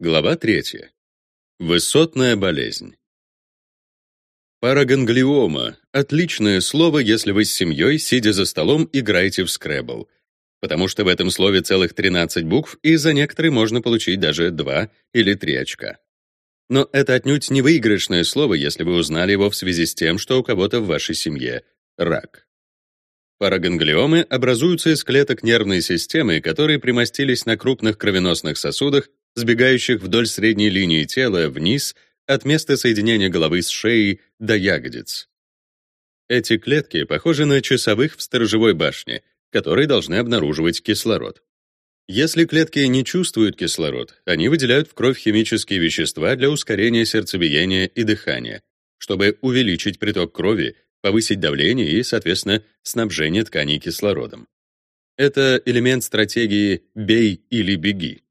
Глава 3. Высотная болезнь. Параганглиома — отличное слово, если вы с семьей, сидя за столом, играете в скребл, потому что в этом слове целых 13 букв, и за некоторые можно получить даже 2 или 3 очка. Но это отнюдь не выигрышное слово, если вы узнали его в связи с тем, что у кого-то в вашей семье рак. Параганглиомы образуются из клеток нервной системы, которые примостились на крупных кровеносных сосудах сбегающих вдоль средней линии тела вниз от места соединения головы с шеей до ягодиц. Эти клетки похожи на часовых в сторожевой башне, которые должны обнаруживать кислород. Если клетки не чувствуют кислород, они выделяют в кровь химические вещества для ускорения сердцебиения и дыхания, чтобы увеличить приток крови, повысить давление и, соответственно, снабжение тканей кислородом. Это элемент стратегии «бей или беги».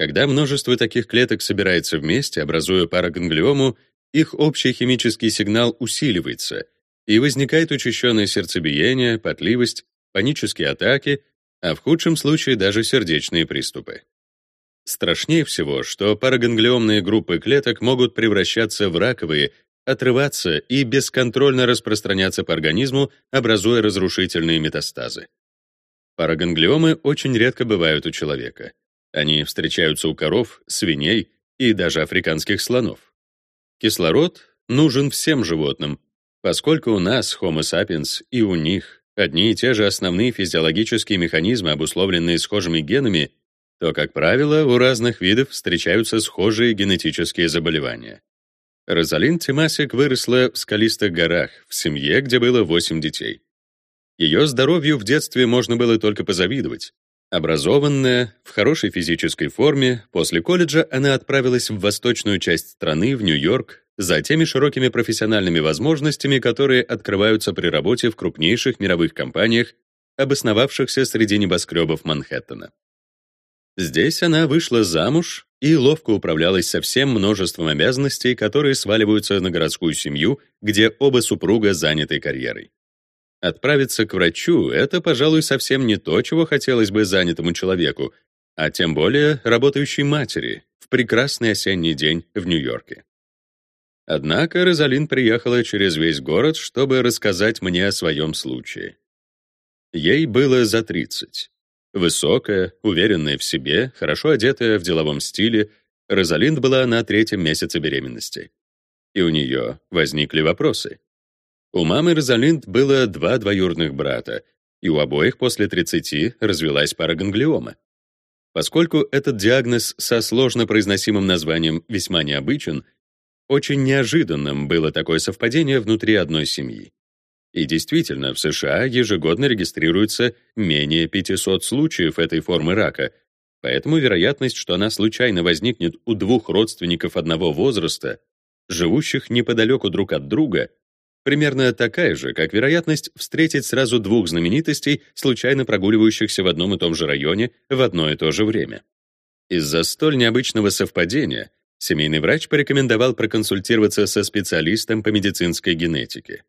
Когда множество таких клеток собирается вместе, образуя параганглиому, их общий химический сигнал усиливается, и возникает учащенное сердцебиение, потливость, панические атаки, а в худшем случае даже сердечные приступы. Страшнее всего, что параганглиомные группы клеток могут превращаться в раковые, отрываться и бесконтрольно распространяться по организму, образуя разрушительные метастазы. Параганглиомы очень редко бывают у человека. Они встречаются у коров, свиней и даже африканских слонов. Кислород нужен всем животным, поскольку у нас, Homo sapiens, и у них одни и те же основные физиологические механизмы, обусловленные схожими генами, то, как правило, у разных видов встречаются схожие генетические заболевания. Розалин Тимасик выросла в скалистых горах, в семье, где было 8 детей. Ее здоровью в детстве можно было только позавидовать. Образованная, в хорошей физической форме, после колледжа она отправилась в восточную часть страны, в Нью-Йорк, за теми широкими профессиональными возможностями, которые открываются при работе в крупнейших мировых компаниях, обосновавшихся среди небоскребов Манхэттена. Здесь она вышла замуж и ловко управлялась со всем множеством обязанностей, которые сваливаются на городскую семью, где оба супруга заняты карьерой. Отправиться к врачу — это, пожалуй, совсем не то, чего хотелось бы занятому человеку, а тем более работающей матери в прекрасный осенний день в Нью-Йорке. Однако Розалин приехала через весь город, чтобы рассказать мне о своем случае. Ей было за 30. Высокая, уверенная в себе, хорошо одетая в деловом стиле, Розалинд была на третьем месяце беременности. И у нее возникли вопросы. У мамы Розалинд было два двоюродных брата, и у обоих после 30 развилась параганглиома. Поскольку этот диагноз со сложно произносимым названием весьма необычен, очень неожиданным было такое совпадение внутри одной семьи. И действительно, в США ежегодно регистрируется менее 500 случаев этой формы рака, поэтому вероятность, что она случайно возникнет у двух родственников одного возраста, живущих неподалеку друг от друга, примерно такая же, как вероятность встретить сразу двух знаменитостей, случайно прогуливающихся в одном и том же районе в одно и то же время. Из-за столь необычного совпадения семейный врач порекомендовал проконсультироваться со специалистом по медицинской генетике.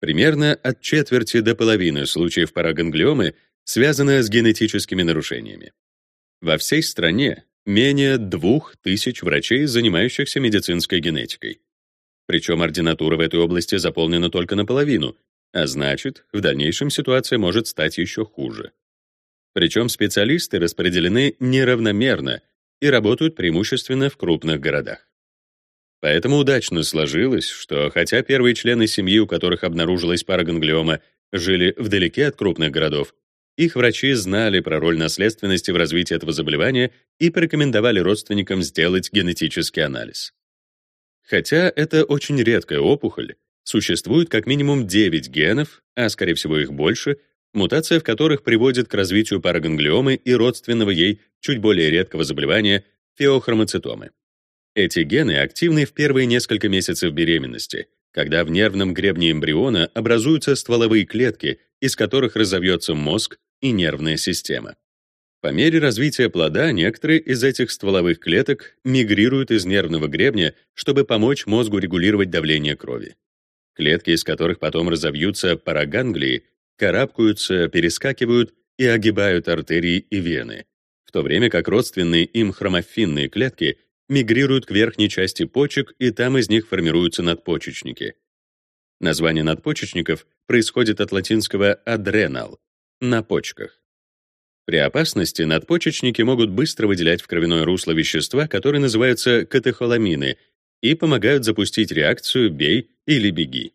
Примерно от четверти до половины случаев параганглиомы связаны с генетическими нарушениями. Во всей стране менее двух тысяч врачей, занимающихся медицинской генетикой. Причем ординатура в этой области заполнена только наполовину, а значит, в дальнейшем ситуация может стать еще хуже. Причем специалисты распределены неравномерно и работают преимущественно в крупных городах. Поэтому удачно сложилось, что хотя первые члены семьи, у которых обнаружилась параганглиома, жили вдалеке от крупных городов, их врачи знали про роль наследственности в развитии этого заболевания и порекомендовали родственникам сделать генетический анализ. Хотя это очень редкая опухоль, существует как минимум 9 генов, а скорее всего их больше, мутация в которых приводит к развитию параганглиомы и родственного ей чуть более редкого заболевания феохромоцитомы. Эти гены активны в первые несколько месяцев беременности, когда в нервном гребне эмбриона образуются стволовые клетки, из которых разовьется мозг и нервная система. По мере развития плода некоторые из этих стволовых клеток мигрируют из нервного гребня, чтобы помочь мозгу регулировать давление крови. Клетки, из которых потом разовьются параганглии, карабкаются, перескакивают и огибают артерии и вены, в то время как родственные им хромофинные клетки мигрируют к верхней части почек, и там из них формируются надпочечники. Название надпочечников происходит от латинского adrenal — на почках. При опасности надпочечники могут быстро выделять в кровяное русло вещества, которые называются катехоламины, и помогают запустить реакцию «бей» или «беги».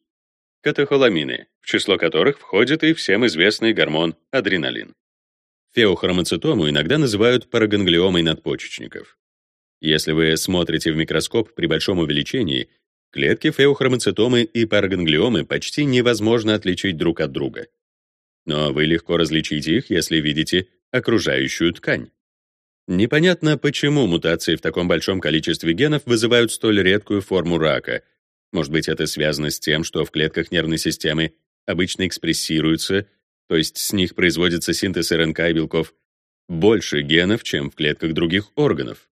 Катехоламины, в число которых входит и всем известный гормон адреналин. Феохромоцитому иногда называют параганглиомой надпочечников. Если вы смотрите в микроскоп при большом увеличении, клетки феохромоцитомы и параганглиомы почти невозможно отличить друг от друга. Но вы легко различите их, если видите окружающую ткань. Непонятно, почему мутации в таком большом количестве генов вызывают столь редкую форму рака. Может быть, это связано с тем, что в клетках нервной системы обычно экспрессируются, то есть с них производится синтез РНК и белков, больше генов, чем в клетках других органов.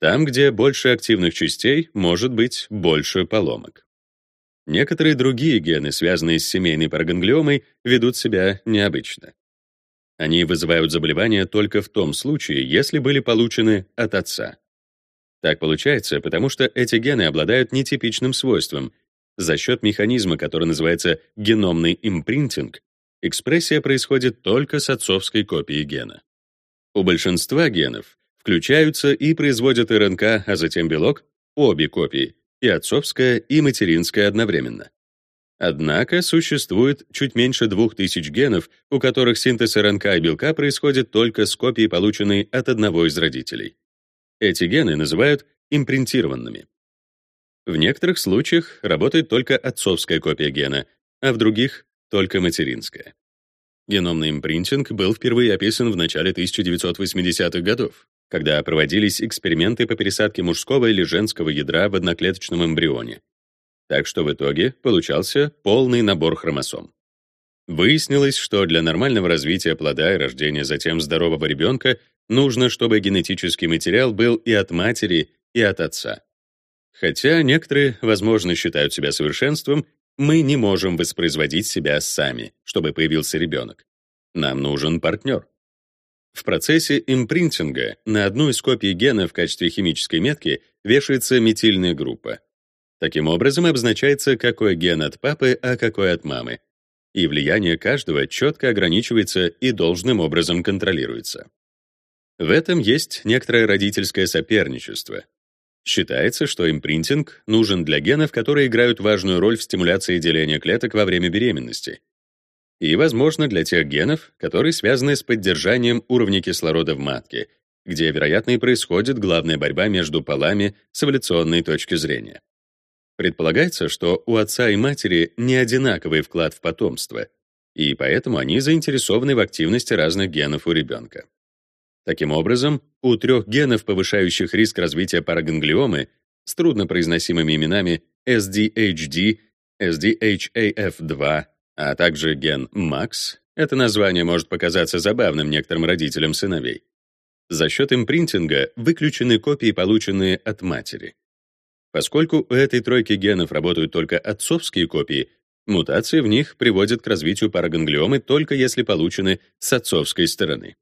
Там, где больше активных частей, может быть больше поломок. Некоторые другие гены, связанные с семейной параганглиомой, ведут себя необычно. Они вызывают заболевания только в том случае, если были получены от отца. Так получается, потому что эти гены обладают нетипичным свойством. За счет механизма, который называется геномный импринтинг, экспрессия происходит только с отцовской копией гена. У большинства генов включаются и производят РНК, а затем белок, обе копии, и отцовская, и материнская одновременно. Однако существует чуть меньше 2000 генов, у которых синтез РНК и белка происходит только с копией, полученной от одного из родителей. Эти гены называют импринтированными. В некоторых случаях работает только отцовская копия гена, а в других — только материнская. Геномный импринтинг был впервые описан в начале 1980-х годов, когда проводились эксперименты по пересадке мужского или женского ядра в одноклеточном эмбрионе, так что в итоге получался полный набор хромосом. Выяснилось, что для нормального развития плода и рождения затем здорового ребенка нужно, чтобы генетический материал был и от матери, и от отца. Хотя некоторые, возможно, считают себя совершенством, мы не можем воспроизводить себя сами, чтобы появился ребенок. Нам нужен партнер. В процессе импринтинга на одну из копий гена в качестве химической метки вешается метильная группа. Таким образом обозначается, какой ген от папы, а какой от мамы. И влияние каждого четко ограничивается и должным образом контролируется. В этом есть некоторое родительское соперничество. Считается, что импринтинг нужен для генов, которые играют важную роль в стимуляции деления клеток во время беременности. И, возможно, для тех генов, которые связаны с поддержанием уровня кислорода в матке, где, вероятно, и происходит главная борьба между полами с эволюционной точки зрения. Предполагается, что у отца и матери не одинаковый вклад в потомство, и поэтому они заинтересованы в активности разных генов у ребенка. Таким образом, у трех генов, повышающих риск развития параганглиомы, с труднопроизносимыми именами SDHD, SDHAF2, а также ген MAX, это название может показаться забавным некоторым родителям сыновей, за счет импринтинга выключены копии, полученные от матери. Поскольку у этой тройки генов работают только отцовские копии, мутации в них приводят к развитию параганглиомы только если получены с отцовской стороны.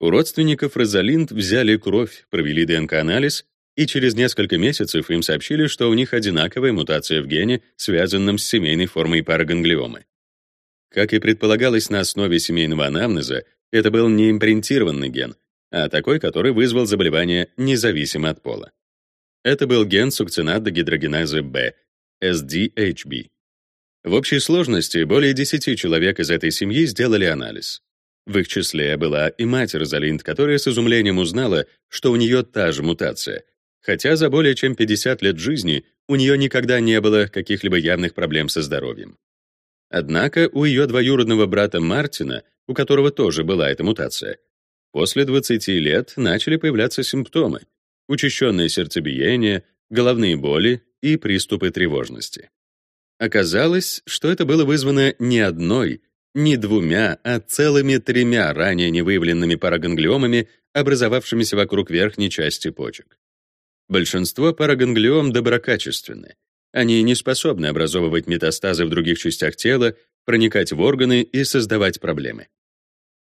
У родственников Розалинд взяли кровь, провели ДНК-анализ, и через несколько месяцев им сообщили, что у них одинаковая мутация в гене, связанном с семейной формой параганглиомы. Как и предполагалось на основе семейного анамнеза, это был не импринтированный ген, а такой, который вызвал заболевание независимо от пола. Это был ген сукцинат-дегидрогеназы B, SDHB. В общей сложности более 10 человек из этой семьи сделали анализ. В их числе была и мать Розалинд, которая с изумлением узнала, что у нее та же мутация, хотя за более чем 50 лет жизни у нее никогда не было каких-либо явных проблем со здоровьем. Однако у ее двоюродного брата Мартина, у которого тоже была эта мутация, после 20 лет начали появляться симптомы, учащенное сердцебиение, головные боли и приступы тревожности. Оказалось, что это было вызвано не одной, не двумя, а целыми тремя ранее невыявленными параганглиомами, образовавшимися вокруг верхней части почек. Большинство параганглиом доброкачественны. Они не способны образовывать метастазы в других частях тела, проникать в органы и создавать проблемы.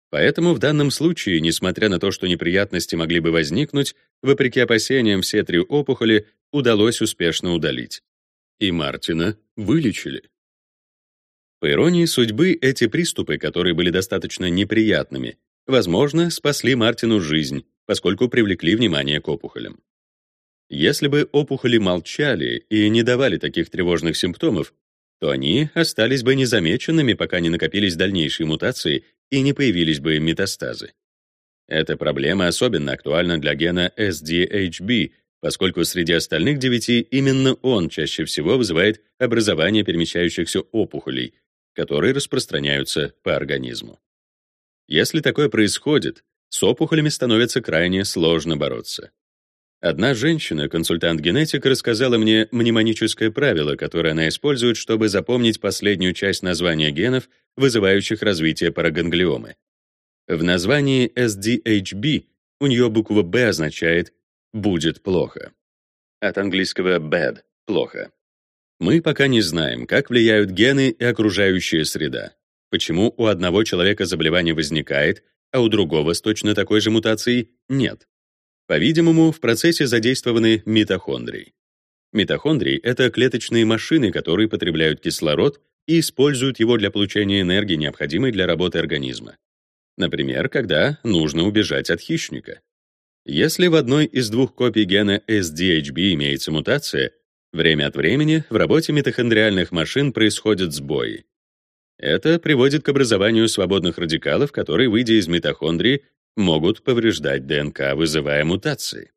Поэтому в данном случае, несмотря на то, что неприятности могли бы возникнуть, вопреки опасениям все три опухоли удалось успешно удалить. И Мартина вылечили. По иронии судьбы, эти приступы, которые были достаточно неприятными, возможно, спасли Мартину жизнь, поскольку привлекли внимание к опухолям. Если бы опухоли молчали и не давали таких тревожных симптомов, то они остались бы незамеченными, пока не накопились дальнейшие мутации и не появились бы метастазы. Эта проблема особенно актуальна для гена SDHB, поскольку среди остальных девяти именно он чаще всего вызывает образование перемещающихся опухолей, которые распространяются по организму. Если такое происходит, с опухолями становится крайне сложно бороться. Одна женщина, консультант-генетик, рассказала мне мнемоническое правило, которое она использует, чтобы запомнить последнюю часть названия генов, вызывающих развитие параганглиомы. В названии SDHB у нее буква «Б» означает «будет плохо». От английского bad — «плохо». Мы пока не знаем, как влияют гены и окружающая среда, почему у одного человека заболевание возникает, а у другого с точно такой же мутацией нет. По-видимому, в процессе задействованы митохондрии. Митохондрии — это клеточные машины, которые потребляют кислород и используют его для получения энергии, необходимой для работы организма. Например, когда нужно убежать от хищника. Если в одной из двух копий гена SDHB имеется мутация, время от времени в работе митохондриальных машин происходят сбои. Это приводит к образованию свободных радикалов, которые, выйдя из митохондрии, могут повреждать ДНК, вызывая мутации.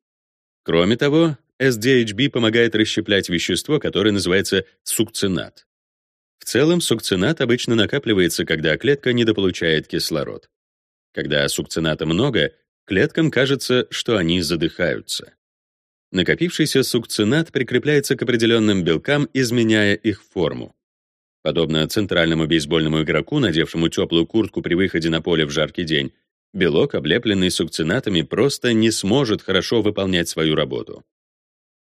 Кроме того, SDHB помогает расщеплять вещество, которое называется сукцинат. В целом, сукцинат обычно накапливается, когда клетка недополучает кислород. Когда сукцината много, клеткам кажется, что они задыхаются. Накопившийся сукцинат прикрепляется к определенным белкам, изменяя их форму. Подобно центральному бейсбольному игроку, надевшему теплую куртку при выходе на поле в жаркий день, белок, облепленный сукцинатами, просто не сможет хорошо выполнять свою работу.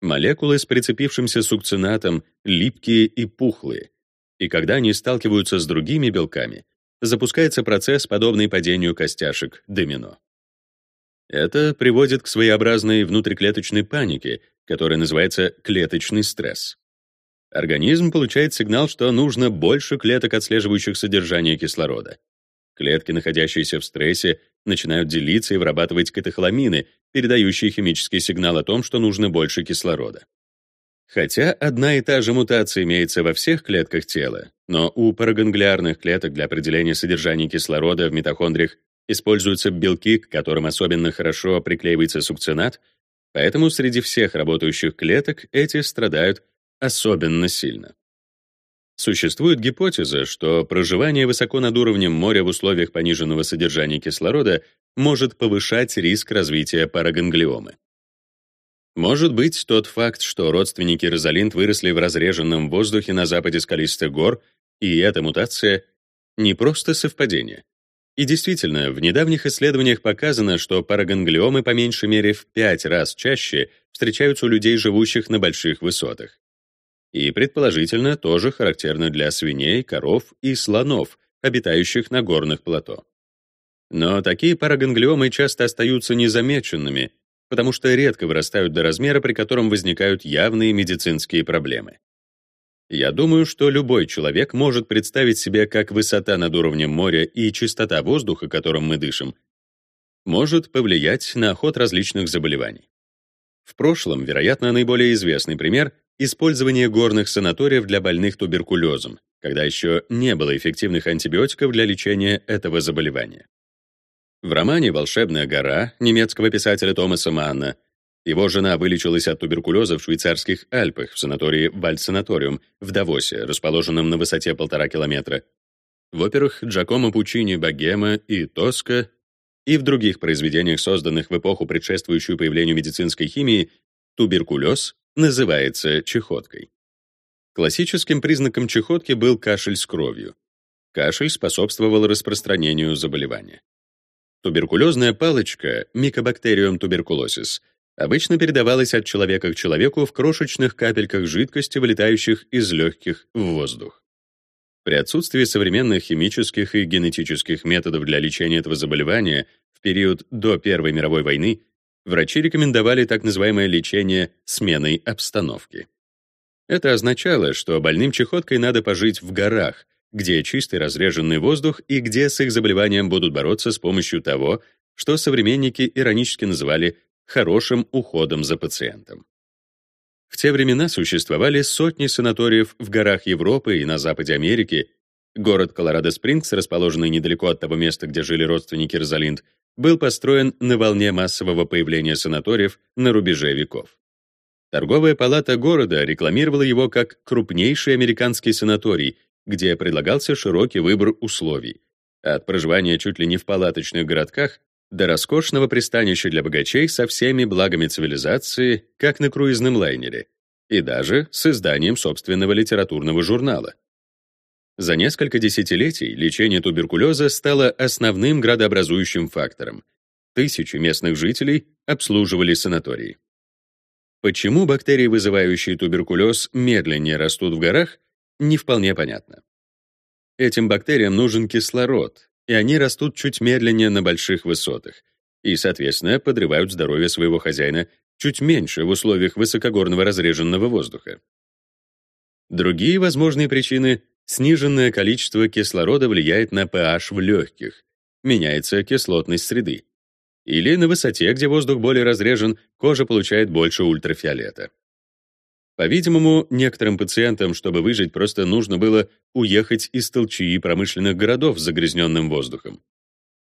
Молекулы с прицепившимся сукцинатом липкие и пухлые, и когда они сталкиваются с другими белками, запускается процесс, подобный падению костяшек домино. Это приводит к своеобразной внутриклеточной панике, которая называется клеточный стресс. Организм получает сигнал, что нужно больше клеток, отслеживающих содержание кислорода. Клетки, находящиеся в стрессе, начинают делиться и вырабатывать катехоламины, передающие химический сигнал о том, что нужно больше кислорода. Хотя одна и та же мутация имеется во всех клетках тела, но у параганглиарных клеток для определения содержания кислорода в митохондриях используются белки, к которым особенно хорошо приклеивается сукцинат, поэтому среди всех работающих клеток эти страдают особенно сильно. Существует гипотеза, что проживание высоко над уровнем моря в условиях пониженного содержания кислорода может повышать риск развития параганглиомы. Может быть, тот факт, что родственники Розалинд выросли в разреженном воздухе на западе скалистых гор, и эта мутация — не просто совпадение. И действительно, в недавних исследованиях показано, что параганглиомы по меньшей мере в пять раз чаще встречаются у людей, живущих на больших высотах и, предположительно, тоже характерно для свиней, коров и слонов, обитающих на горных плато. Но такие параганглиомы часто остаются незамеченными, потому что редко вырастают до размера, при котором возникают явные медицинские проблемы. Я думаю, что любой человек может представить себе, как высота над уровнем моря и чистота воздуха, которым мы дышим, может повлиять на ход различных заболеваний. В прошлом, вероятно, наиболее известный пример Использование горных санаториев для больных туберкулезом, когда еще не было эффективных антибиотиков для лечения этого заболевания. В романе «Волшебная гора» немецкого писателя Томаса Манна его жена вылечилась от туберкулеза в швейцарских Альпах в санатории Вальдсанаториум в Давосе, расположенном на высоте полтора километра. В операх Джакомо Пучини «Богема» и «Тоска» и в других произведениях, созданных в эпоху, предшествующую появлению медицинской химии, туберкулез называется чехоткой. Классическим признаком чехотки был кашель с кровью. Кашель способствовал распространению заболевания. Туберкулезная палочка, микобактериум туберкулозис, обычно передавалась от человека к человеку в крошечных капельках жидкости, вылетающих из легких в воздух. При отсутствии современных химических и генетических методов для лечения этого заболевания в период до Первой мировой войны врачи рекомендовали так называемое лечение сменой обстановки. Это означало, что больным чехоткой надо пожить в горах, где чистый разреженный воздух и где с их заболеванием будут бороться с помощью того, что современники иронически называли хорошим уходом за пациентом. В те времена существовали сотни санаториев в горах Европы и на западе Америки. Город Колорадо-Спрингс, расположенный недалеко от того места, где жили родственники Розалинд, был построен на волне массового появления санаториев на рубеже веков. Торговая палата города рекламировала его как крупнейший американский санаторий, где предлагался широкий выбор условий, от проживания чуть ли не в палаточных городках до роскошного пристанища для богачей со всеми благами цивилизации, как на круизном лайнере, и даже с изданием собственного литературного журнала. За несколько десятилетий лечение туберкулеза стало основным градообразующим фактором. Тысячи местных жителей обслуживали санатории. Почему бактерии, вызывающие туберкулез, медленнее растут в горах, не вполне понятно. Этим бактериям нужен кислород, и они растут чуть медленнее на больших высотах и, соответственно, подрывают здоровье своего хозяина чуть меньше в условиях высокогорного разреженного воздуха. Другие возможные причины — сниженное количество кислорода влияет на pH в легких, меняется кислотность среды. Или на высоте, где воздух более разрежен, кожа получает больше ультрафиолета. По-видимому, некоторым пациентам, чтобы выжить, просто нужно было уехать из толчии промышленных городов с загрязненным воздухом.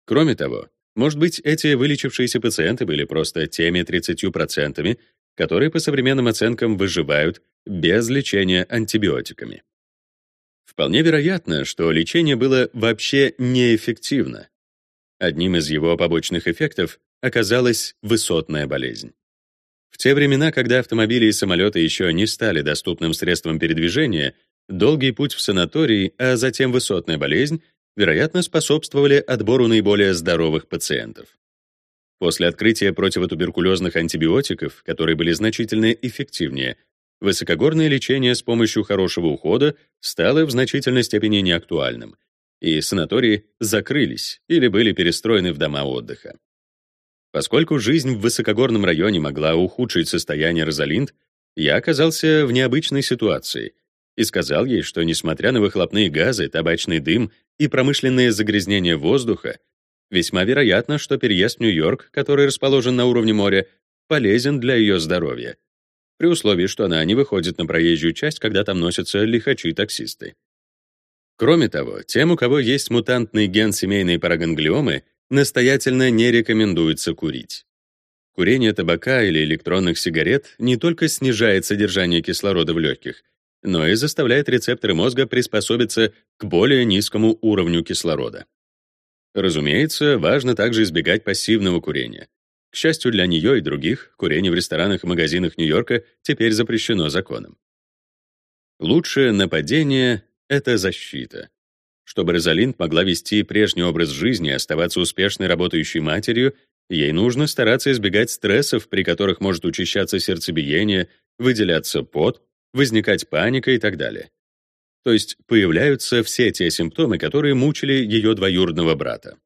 Кроме того, может быть, эти вылечившиеся пациенты были просто теми 30%, которые по современным оценкам выживают без лечения антибиотиками. Вполне вероятно, что лечение было вообще неэффективно. Одним из его побочных эффектов оказалась высотная болезнь. В те времена, когда автомобили и самолеты еще не стали доступным средством передвижения, долгий путь в санаторий, а затем высотная болезнь, вероятно, способствовали отбору наиболее здоровых пациентов. После открытия противотуберкулезных антибиотиков, которые были значительно эффективнее, высокогорное лечение с помощью хорошего ухода стало в значительной степени неактуальным, и санатории закрылись или были перестроены в дома отдыха. Поскольку жизнь в высокогорном районе могла ухудшить состояние Розалинд, я оказался в необычной ситуации и сказал ей, что, несмотря на выхлопные газы, табачный дым и промышленное загрязнение воздуха, весьма вероятно, что переезд в Нью-Йорк, который расположен на уровне моря, полезен для ее здоровья, при условии, что она не выходит на проезжую часть, когда там носятся лихачи-таксисты. Кроме того, тем, у кого есть мутантный ген семейной параганглиомы, настоятельно не рекомендуется курить. Курение табака или электронных сигарет не только снижает содержание кислорода в легких, но и заставляет рецепторы мозга приспособиться к более низкому уровню кислорода. Разумеется, важно также избегать пассивного курения. К счастью для нее и других, курение в ресторанах и магазинах Нью-Йорка теперь запрещено законом. Лучшее нападение — это защита. Чтобы Розалинд могла вести прежний образ жизни и оставаться успешной работающей матерью, ей нужно стараться избегать стрессов, при которых может учащаться сердцебиение, выделяться пот, возникать паника и так далее. То есть появляются все те симптомы, которые мучили ее двоюродного брата.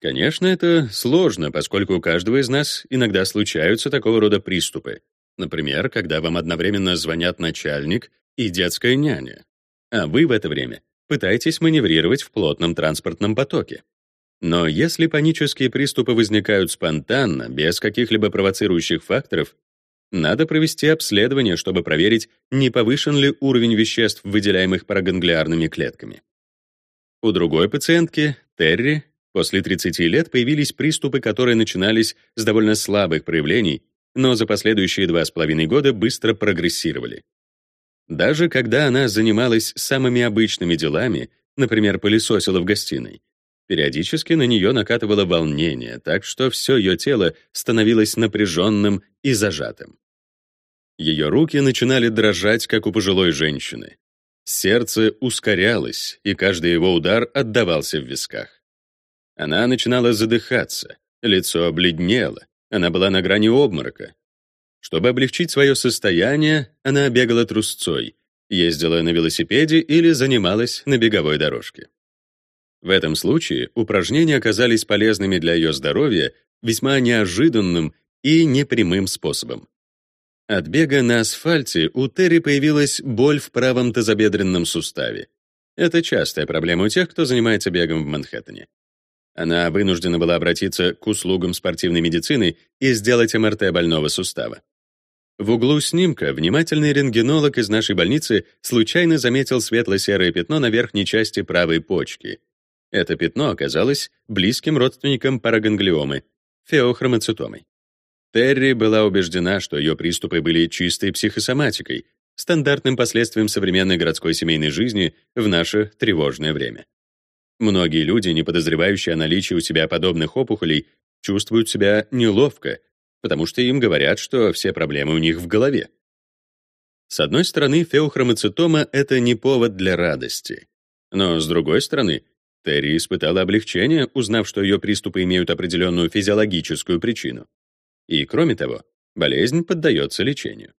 Конечно, это сложно, поскольку у каждого из нас иногда случаются такого рода приступы. Например, когда вам одновременно звонят начальник и детская няня, а вы в это время пытайтесь маневрировать в плотном транспортном потоке. Но если панические приступы возникают спонтанно, без каких-либо провоцирующих факторов, надо провести обследование, чтобы проверить, не повышен ли уровень веществ, выделяемых параганглиарными клетками. У другой пациентки, Терри, после 30 лет появились приступы, которые начинались с довольно слабых проявлений, но за последующие два с половиной года быстро прогрессировали. Даже когда она занималась самыми обычными делами, например, пылесосила в гостиной, периодически на нее накатывало волнение, так что все ее тело становилось напряженным и зажатым. Ее руки начинали дрожать, как у пожилой женщины. Сердце ускорялось, и каждый его удар отдавался в висках. Она начинала задыхаться, лицо обледнело, она была на грани обморока, чтобы облегчить свое состояние, она бегала трусцой, ездила на велосипеде или занималась на беговой дорожке. В этом случае упражнения оказались полезными для ее здоровья весьма неожиданным и непрямым способом. От бега на асфальте у Терри появилась боль в правом тазобедренном суставе. Это частая проблема у тех, кто занимается бегом в Манхэттене. Она вынуждена была обратиться к услугам спортивной медицины и сделать МРТ больного сустава. В углу снимка внимательный рентгенолог из нашей больницы случайно заметил светло-серое пятно на верхней части правой почки. Это пятно оказалось близким родственником параганглиомы — феохромоцитомой. Терри была убеждена, что ее приступы были чистой психосоматикой, стандартным последствием современной городской семейной жизни в наше тревожное время. Многие люди, не подозревающие о наличии у себя подобных опухолей, чувствуют себя неловко, потому что им говорят, что все проблемы у них в голове. С одной стороны, феохромоцитома — это не повод для радости. Но с другой стороны, Терри испытала облегчение, узнав, что ее приступы имеют определенную физиологическую причину. И, кроме того, болезнь поддается лечению.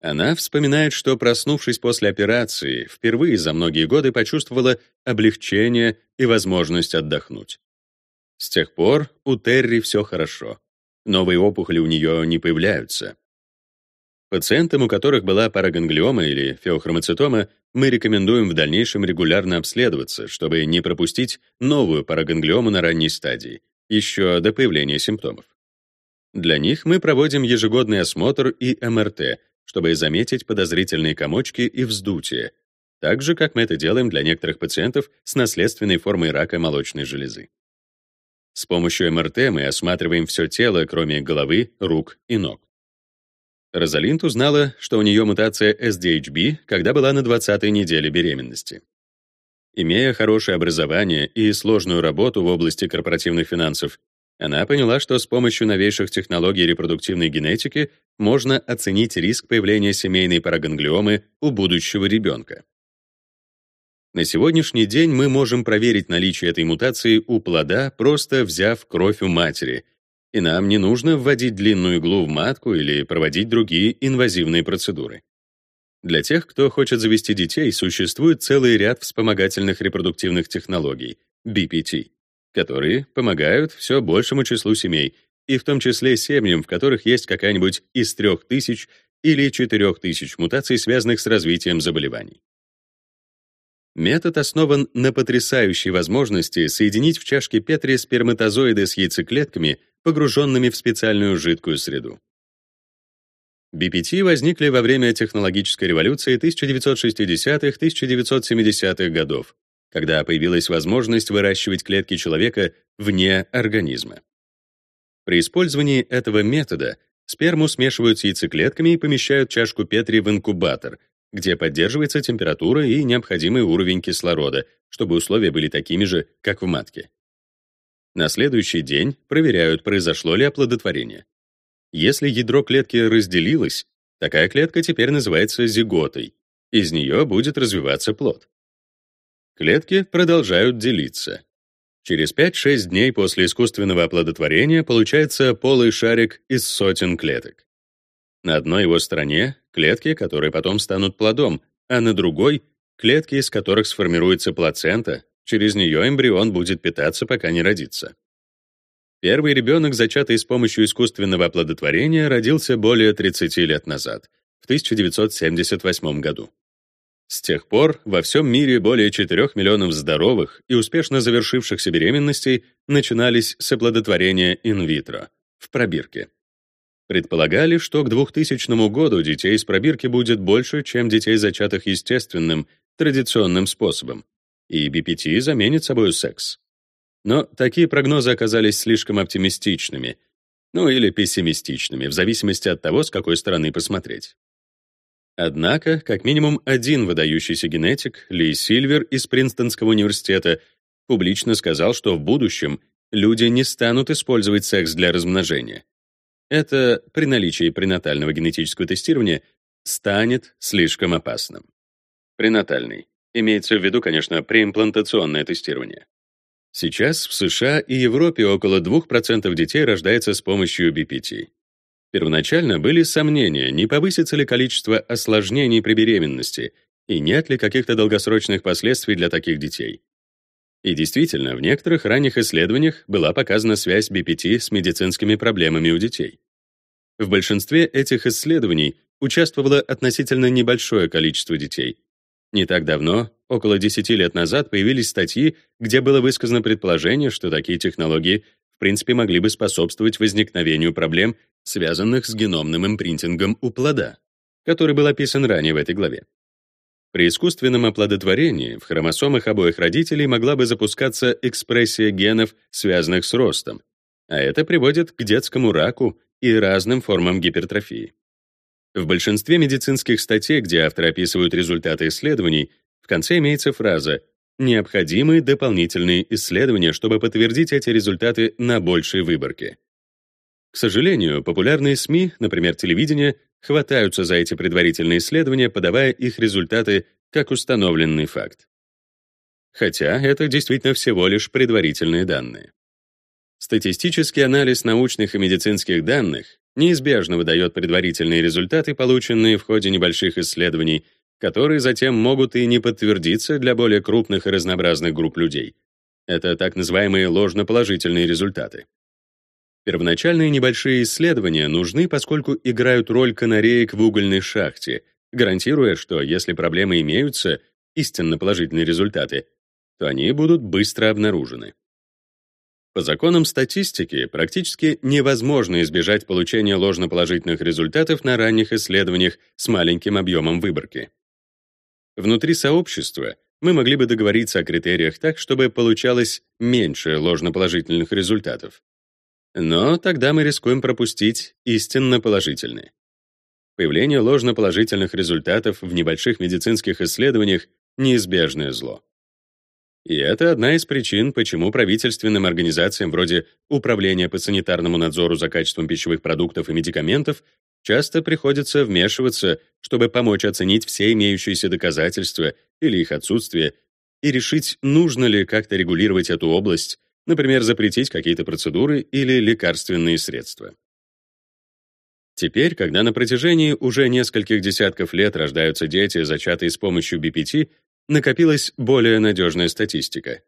Она вспоминает, что, проснувшись после операции, впервые за многие годы почувствовала облегчение и возможность отдохнуть. С тех пор у Терри все хорошо. Новые опухоли у нее не появляются. Пациентам, у которых была параганглиома или феохромоцитома, мы рекомендуем в дальнейшем регулярно обследоваться, чтобы не пропустить новую параганглиому на ранней стадии, еще до появления симптомов. Для них мы проводим ежегодный осмотр и МРТ, чтобы заметить подозрительные комочки и вздутие, так же, как мы это делаем для некоторых пациентов с наследственной формой рака молочной железы. С помощью МРТ мы осматриваем все тело, кроме головы, рук и ног. Розалинд узнала, что у нее мутация SDHB, когда была на 20-й неделе беременности. Имея хорошее образование и сложную работу в области корпоративных финансов, она поняла, что с помощью новейших технологий репродуктивной генетики можно оценить риск появления семейной параганглиомы у будущего ребенка. На сегодняшний день мы можем проверить наличие этой мутации у плода, просто взяв кровь у матери, и нам не нужно вводить длинную иглу в матку или проводить другие инвазивные процедуры. Для тех, кто хочет завести детей, существует целый ряд вспомогательных репродуктивных технологий — BPT которые помогают все большему числу семей, и в том числе семьям, в которых есть какая-нибудь из 3000 или 4000 мутаций, связанных с развитием заболеваний. Метод основан на потрясающей возможности соединить в чашке Петри сперматозоиды с яйцеклетками, погруженными в специальную жидкую среду. BPT возникли во время технологической революции 1960-1970-х годов, когда появилась возможность выращивать клетки человека вне организма. При использовании этого метода сперму смешивают с яйцеклетками и помещают чашку Петри в инкубатор, где поддерживается температура и необходимый уровень кислорода, чтобы условия были такими же, как в матке. На следующий день проверяют, произошло ли оплодотворение. Если ядро клетки разделилось, такая клетка теперь называется зиготой. Из нее будет развиваться плод. Клетки продолжают делиться. Через 5-6 дней после искусственного оплодотворения получается полый шарик из сотен клеток. На одной его стороне — клетки, которые потом станут плодом, а на другой — клетки, из которых сформируется плацента, через нее эмбрион будет питаться, пока не родится. Первый ребенок, зачатый с помощью искусственного оплодотворения, родился более 30 лет назад, в 1978 году. С тех пор во всем мире более 4 миллионов здоровых и успешно завершившихся беременностей начинались с оплодотворения инвитро, в пробирке. Предполагали, что к 2000 году детей из пробирки будет больше, чем детей, зачатых естественным, традиционным способом, и BPT заменит собой секс. Но такие прогнозы оказались слишком оптимистичными, ну или пессимистичными, в зависимости от того, с какой стороны посмотреть. Однако, как минимум один выдающийся генетик, Ли Сильвер из Принстонского университета, публично сказал, что в будущем люди не станут использовать секс для размножения. Это при наличии пренатального генетического тестирования станет слишком опасным. Пренатальный. Имеется в виду, конечно, преимплантационное тестирование. Сейчас в США и Европе около 2% детей рождается с помощью BPT. Первоначально были сомнения, не повысится ли количество осложнений при беременности и нет ли каких-то долгосрочных последствий для таких детей. И действительно, в некоторых ранних исследованиях была показана связь BPT с медицинскими проблемами у детей. В большинстве этих исследований участвовало относительно небольшое количество детей. Не так давно, около 10 лет назад, появились статьи, где было высказано предположение, что такие технологии в принципе могли бы способствовать возникновению проблем связанных с геномным импринтингом у плода, который был описан ранее в этой главе. При искусственном оплодотворении в хромосомах обоих родителей могла бы запускаться экспрессия генов, связанных с ростом, а это приводит к детскому раку и разным формам гипертрофии. В большинстве медицинских статей, где авторы описывают результаты исследований, в конце имеется фраза «Необходимы дополнительные исследования, чтобы подтвердить эти результаты на большей выборке». К сожалению, популярные СМИ, например, телевидение, хватаются за эти предварительные исследования, подавая их результаты как установленный факт. Хотя это действительно всего лишь предварительные данные. Статистический анализ научных и медицинских данных неизбежно выдает предварительные результаты, полученные в ходе небольших исследований, которые затем могут и не подтвердиться для более крупных и разнообразных групп людей. Это так называемые ложноположительные результаты. Первоначальные небольшие исследования нужны, поскольку играют роль канареек в угольной шахте, гарантируя, что если проблемы имеются, истинно положительные результаты, то они будут быстро обнаружены. По законам статистики практически невозможно избежать получения ложноположительных результатов на ранних исследованиях с маленьким объемом выборки. Внутри сообщества мы могли бы договориться о критериях так, чтобы получалось меньше ложноположительных результатов. Но тогда мы рискуем пропустить истинно положительные. Появление ложноположительных результатов в небольших медицинских исследованиях — неизбежное зло. И это одна из причин, почему правительственным организациям вроде Управления по санитарному надзору за качеством пищевых продуктов и медикаментов часто приходится вмешиваться, чтобы помочь оценить все имеющиеся доказательства или их отсутствие и решить, нужно ли как-то регулировать эту область например, запретить какие-то процедуры или лекарственные средства. Теперь, когда на протяжении уже нескольких десятков лет рождаются дети, зачатые с помощью BPT, накопилась более надежная статистика.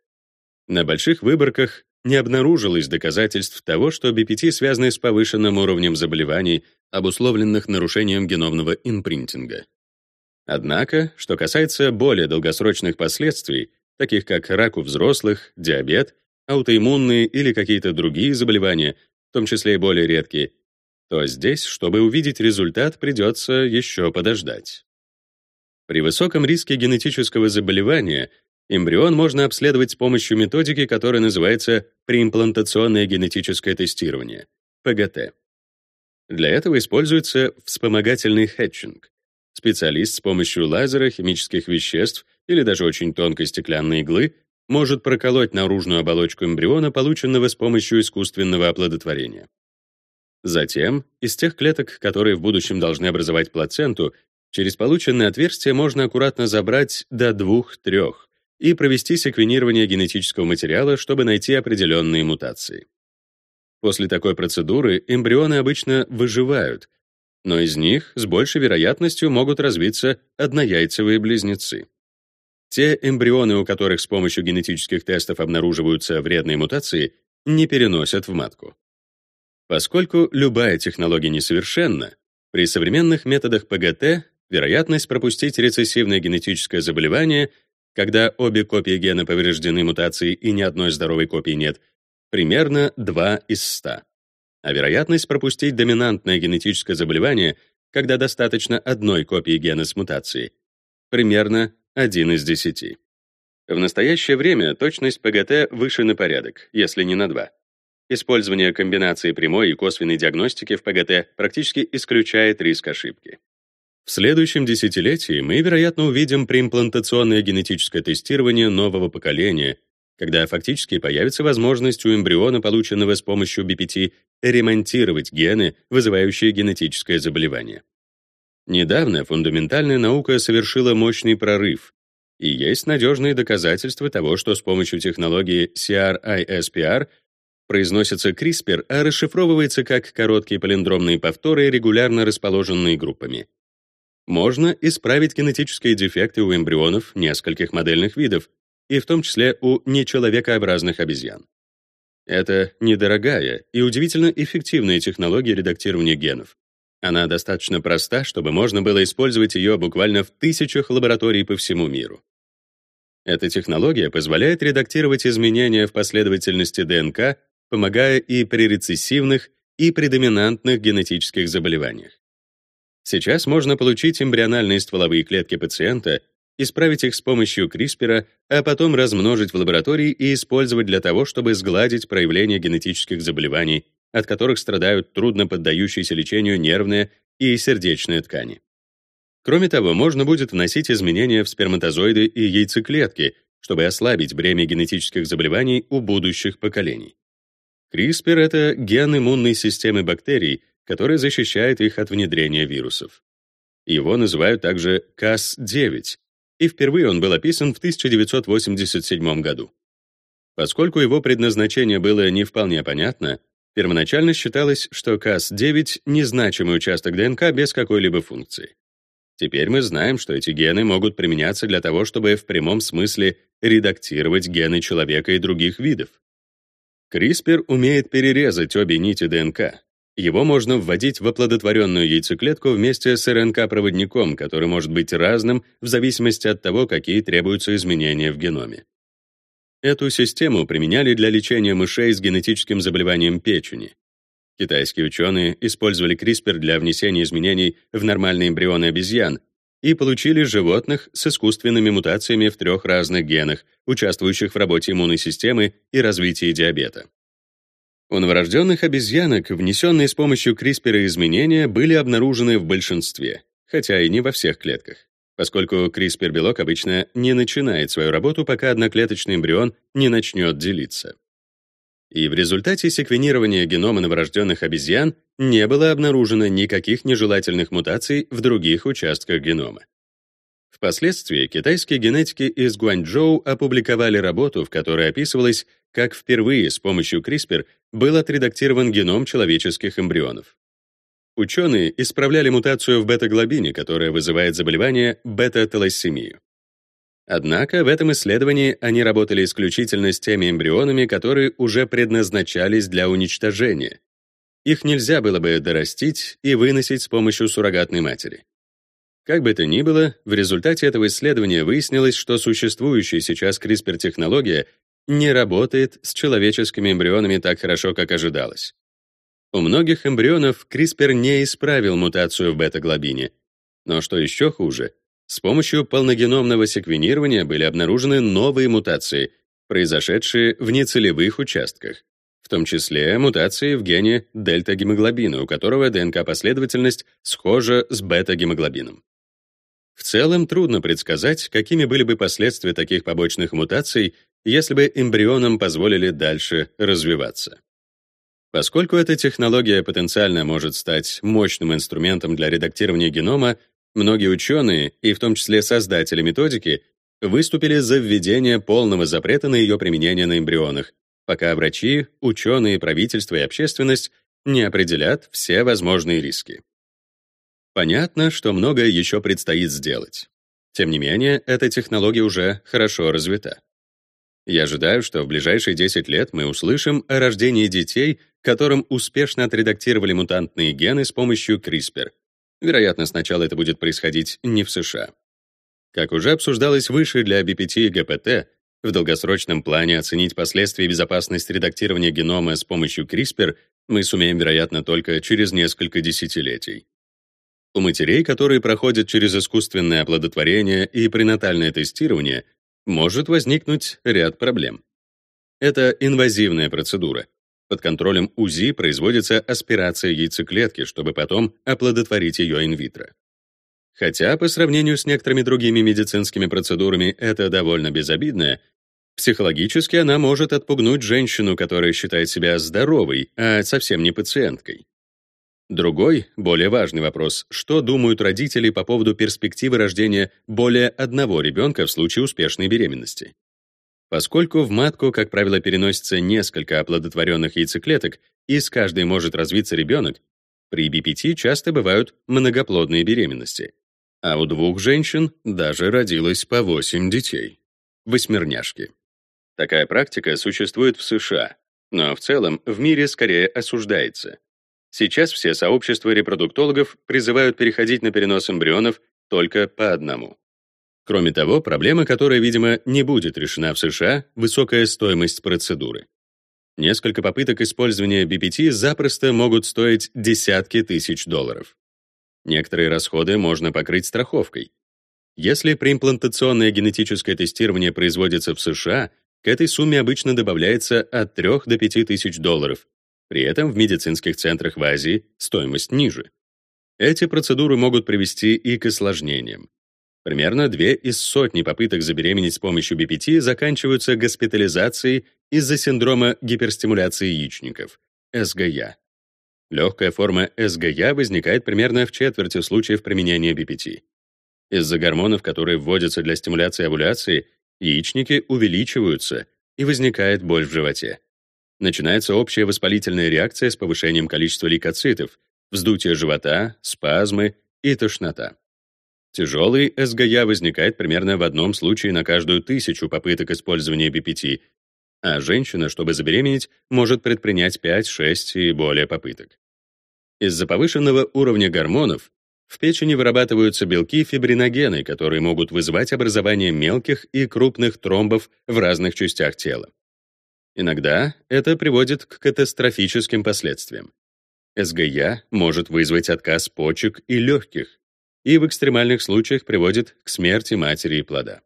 На больших выборках не обнаружилось доказательств того, что BPT связаны с повышенным уровнем заболеваний, обусловленных нарушением геномного импринтинга. Однако, что касается более долгосрочных последствий, таких как рак у взрослых, диабет аутоиммунные или какие-то другие заболевания, в том числе и более редкие, то здесь, чтобы увидеть результат, придется еще подождать. При высоком риске генетического заболевания эмбрион можно обследовать с помощью методики, которая называется преимплантационное генетическое тестирование, ПГТ. Для этого используется вспомогательный хэтчинг. Специалист с помощью лазера, химических веществ или даже очень тонкой стеклянной иглы может проколоть наружную оболочку эмбриона, полученного с помощью искусственного оплодотворения. Затем, из тех клеток, которые в будущем должны образовать плаценту, через полученное отверстие можно аккуратно забрать до 2-3 и провести секвенирование генетического материала, чтобы найти определенные мутации. После такой процедуры эмбрионы обычно выживают, но из них с большей вероятностью могут развиться однояйцевые близнецы. Те эмбрионы, у которых с помощью генетических тестов обнаруживаются вредные мутации, не переносят в матку. Поскольку любая технология несовершенна, при современных методах ПГТ вероятность пропустить рецессивное генетическое заболевание, когда обе копии гена повреждены мутацией и ни одной здоровой копии нет, примерно 2 из 100. А вероятность пропустить доминантное генетическое заболевание, когда достаточно одной копии гена с мутацией, примерно 1 из 10. В настоящее время точность ПГТ выше на порядок, если не на 2. Использование комбинации прямой и косвенной диагностики в ПГТ практически исключает риск ошибки. В следующем десятилетии мы, вероятно, увидим преимплантационное генетическое тестирование нового поколения, когда фактически появится возможность у эмбриона, полученного с помощью BPT, ремонтировать гены, вызывающие генетическое заболевание. Недавно фундаментальная наука совершила мощный прорыв, и есть надежные доказательства того, что с помощью технологии CRISPR произносится CRISPR, а расшифровывается как короткие палиндромные повторы, регулярно расположенные группами. Можно исправить генетические дефекты у эмбрионов нескольких модельных видов, и в том числе у нечеловекообразных обезьян. Это недорогая и удивительно эффективная технология редактирования генов. Она достаточно проста, чтобы можно было использовать ее буквально в тысячах лабораторий по всему миру. Эта технология позволяет редактировать изменения в последовательности ДНК, помогая и при рецессивных, и при доминантных генетических заболеваниях. Сейчас можно получить эмбриональные стволовые клетки пациента, исправить их с помощью CRISPR, а потом размножить в лаборатории и использовать для того, чтобы сгладить проявление генетических заболеваний, от которых страдают трудно поддающиеся лечению нервные и сердечные ткани. Кроме того, можно будет вносить изменения в сперматозоиды и яйцеклетки, чтобы ослабить бремя генетических заболеваний у будущих поколений. CRISPR — это ген иммунной системы бактерий, который защищает их от внедрения вирусов. Его называют также Cas9, и впервые он был описан в 1987 году. Поскольку его предназначение было не вполне понятно, первоначально считалось, что Cas9 — незначимый участок ДНК без какой-либо функции. Теперь мы знаем, что эти гены могут применяться для того, чтобы в прямом смысле редактировать гены человека и других видов. CRISPR умеет перерезать обе нити ДНК. Его можно вводить в оплодотворенную яйцеклетку вместе с РНК-проводником, который может быть разным в зависимости от того, какие требуются изменения в геноме. Эту систему применяли для лечения мышей с генетическим заболеванием печени. Китайские ученые использовали CRISPR для внесения изменений в нормальные эмбрионы обезьян и получили животных с искусственными мутациями в трех разных генах, участвующих в работе иммунной системы и развитии диабета. У новорожденных обезьянок внесенные с помощью CRISPR изменения были обнаружены в большинстве, хотя и не во всех клетках, поскольку CRISPR-белок обычно не начинает свою работу, пока одноклеточный эмбрион не начнет делиться и в результате секвенирования генома новорожденных обезьян не было обнаружено никаких нежелательных мутаций в других участках генома. Впоследствии китайские генетики из Гуанчжоу опубликовали работу, в которой описывалось, как впервые с помощью CRISPR был отредактирован геном человеческих эмбрионов. Ученые исправляли мутацию в бета-глобине, которая вызывает заболевание бета-талассемию. Однако в этом исследовании они работали исключительно с теми эмбрионами, которые уже предназначались для уничтожения. Их нельзя было бы дорастить и выносить с помощью суррогатной матери. Как бы то ни было, в результате этого исследования выяснилось, что существующая сейчас CRISPR-технология не работает с человеческими эмбрионами так хорошо, как ожидалось. У многих эмбрионов CRISPR не исправил мутацию в бета-глобине. Но что еще хуже, с помощью полногеномного секвенирования были обнаружены новые мутации, произошедшие в нецелевых участках, в том числе мутации в гене дельта-гемоглобина, у которого ДНК-последовательность схожа с бета-гемоглобином. В целом трудно предсказать, какими были бы последствия таких побочных мутаций, если бы эмбрионам позволили дальше развиваться. Поскольку эта технология потенциально может стать мощным инструментом для редактирования генома, Многие ученые, и в том числе создатели методики, выступили за введение полного запрета на ее применение на эмбрионах, пока врачи, ученые, правительство и общественность не определят все возможные риски. Понятно, что многое еще предстоит сделать. Тем не менее, эта технология уже хорошо развита. Я ожидаю, что в ближайшие 10 лет мы услышим о рождении детей, которым успешно отредактировали мутантные гены с помощью CRISPR, Вероятно, сначала это будет происходить не в США. Как уже обсуждалось выше для BPT и ГПТ, в долгосрочном плане оценить последствия безопасности редактирования генома с помощью CRISPR мы сумеем, вероятно, только через несколько десятилетий. У матерей, которые проходят через искусственное оплодотворение и пренатальное тестирование, может возникнуть ряд проблем. Это инвазивная процедура, под контролем УЗИ производится аспирация яйцеклетки, чтобы потом оплодотворить ее инвитро. Хотя по сравнению с некоторыми другими медицинскими процедурами это довольно безобидно, психологически она может отпугнуть женщину, которая считает себя здоровой, а совсем не пациенткой. Другой, более важный вопрос, что думают родители по поводу перспективы рождения более одного ребенка в случае успешной беременности. Поскольку в матку, как правило, переносится несколько оплодотворенных яйцеклеток, и с каждой может развиться ребенок, при БПТ часто бывают многоплодные беременности. А у двух женщин даже родилось по 8 детей. Восьмерняшки. Такая практика существует в США, но в целом в мире скорее осуждается. Сейчас все сообщества репродуктологов призывают переходить на перенос эмбрионов только по одному. Кроме того, проблема, которая, видимо, не будет решена в США, высокая стоимость процедуры. Несколько попыток использования BPT запросто могут стоить десятки тысяч долларов. Некоторые расходы можно покрыть страховкой. Если преимплантационное генетическое тестирование производится в США, к этой сумме обычно добавляется от 3 до 5 тысяч долларов. При этом в медицинских центрах в Азии стоимость ниже. Эти процедуры могут привести и к осложнениям. Примерно две из сотни попыток забеременеть с помощью БПТ заканчиваются госпитализацией из-за синдрома гиперстимуляции яичников, СГЯ. Легкая форма СГЯ возникает примерно в четверти случаев применения БПТ. Из-за гормонов, которые вводятся для стимуляции овуляции, яичники увеличиваются и возникает боль в животе. Начинается общая воспалительная реакция с повышением количества лейкоцитов, вздутие живота, спазмы и тошнота. Тяжелый СГЯ возникает примерно в одном случае на каждую тысячу попыток использования БПТ, а женщина, чтобы забеременеть, может предпринять 5-6 и более попыток. Из-за повышенного уровня гормонов в печени вырабатываются белки фибриногены, которые могут вызывать образование мелких и крупных тромбов в разных частях тела. Иногда это приводит к катастрофическим последствиям. СГЯ может вызвать отказ почек и легких, и в экстремальных случаях приводит к смерти матери и плода.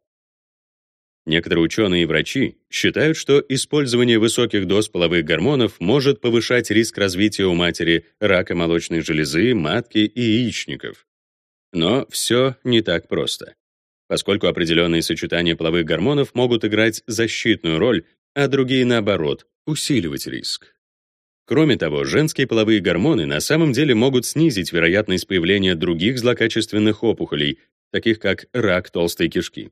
Некоторые ученые и врачи считают, что использование высоких доз половых гормонов может повышать риск развития у матери рака молочной железы, матки и яичников. Но все не так просто, поскольку определенные сочетания половых гормонов могут играть защитную роль, а другие, наоборот, усиливать риск. Кроме того, женские половые гормоны на самом деле могут снизить вероятность появления других злокачественных опухолей, таких как рак толстой кишки.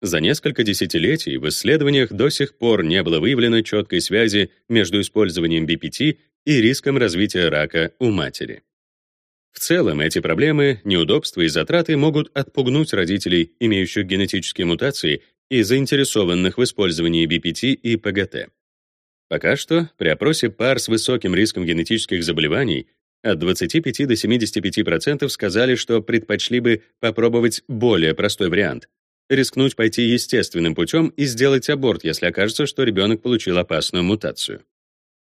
За несколько десятилетий в исследованиях до сих пор не было выявлено четкой связи между использованием BPT и риском развития рака у матери. В целом, эти проблемы, неудобства и затраты могут отпугнуть родителей, имеющих генетические мутации и заинтересованных в использовании BPT и ПГТ. Пока что при опросе пар с высоким риском генетических заболеваний от 25 до 75% сказали, что предпочли бы попробовать более простой вариант — рискнуть пойти естественным путем и сделать аборт, если окажется, что ребенок получил опасную мутацию.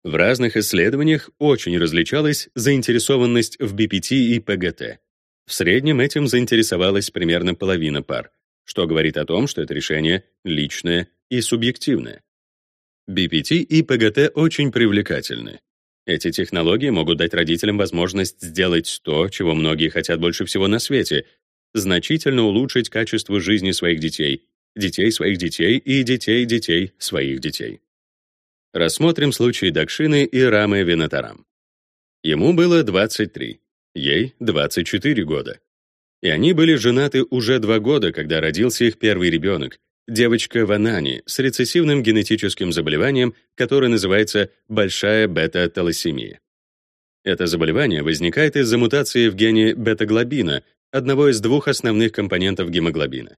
В разных исследованиях очень различалась заинтересованность в БПТ и ПГТ. В среднем этим заинтересовалась примерно половина пар, что говорит о том, что это решение личное и субъективное. BPT и ПГТ очень привлекательны. Эти технологии могут дать родителям возможность сделать то, чего многие хотят больше всего на свете — значительно улучшить качество жизни своих детей, детей своих детей и детей детей своих детей. Рассмотрим случай Дакшины и Рамы Винатарам. Ему было 23, ей 24 года. И они были женаты уже два года, когда родился их первый ребенок, девочка Ванани с рецессивным генетическим заболеванием, которое называется большая бета-талассемия. Это заболевание возникает из-за мутации в гене бета-глобина, одного из двух основных компонентов гемоглобина.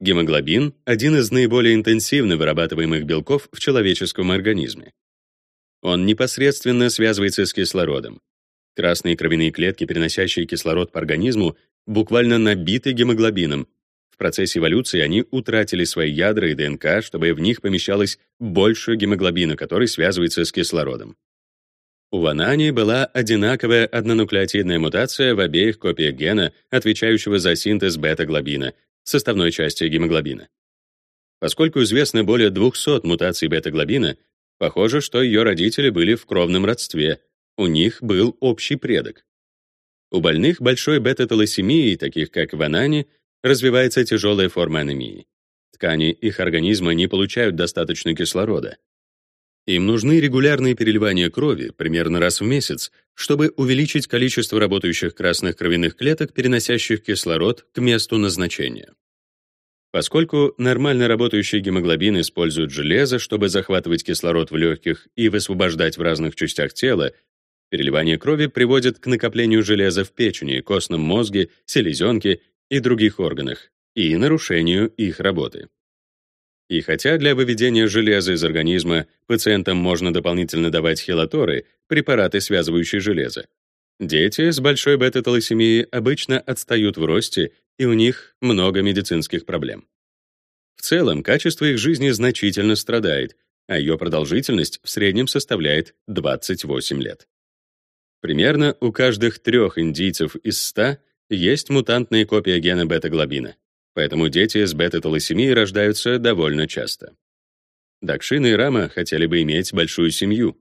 Гемоглобин — один из наиболее интенсивно вырабатываемых белков в человеческом организме. Он непосредственно связывается с кислородом. Красные кровяные клетки, переносящие кислород по организму, буквально набиты гемоглобином, в процессе эволюции они утратили свои ядра и ДНК, чтобы в них помещалось больше гемоглобина, который связывается с кислородом. У Ванани была одинаковая однонуклеотидная мутация в обеих копиях гена, отвечающего за синтез бета-глобина, составной части гемоглобина. Поскольку известно более 200 мутаций бета-глобина, похоже, что ее родители были в кровном родстве, у них был общий предок. У больных большой бета-талассемией, таких как Ванани, развивается тяжелая форма анемии. Ткани их организма не получают достаточно кислорода. Им нужны регулярные переливания крови, примерно раз в месяц, чтобы увеличить количество работающих красных кровяных клеток, переносящих кислород к месту назначения. Поскольку нормально работающий гемоглобин использует железо, чтобы захватывать кислород в легких и высвобождать в разных частях тела, переливание крови приводит к накоплению железа в печени, костном мозге, селезенке и других органах и нарушению их работы. И хотя для выведения железа из организма пациентам можно дополнительно давать хелаторы, препараты, связывающие железо, дети с большой бета-талассемией обычно отстают в росте и у них много медицинских проблем. В целом, качество их жизни значительно страдает, а ее продолжительность в среднем составляет 28 лет. Примерно у каждых трех индийцев из 100 есть мутантная копия гена бета-глобина, поэтому дети с бета-талассемией рождаются довольно часто. Дакшина и Рама хотели бы иметь большую семью.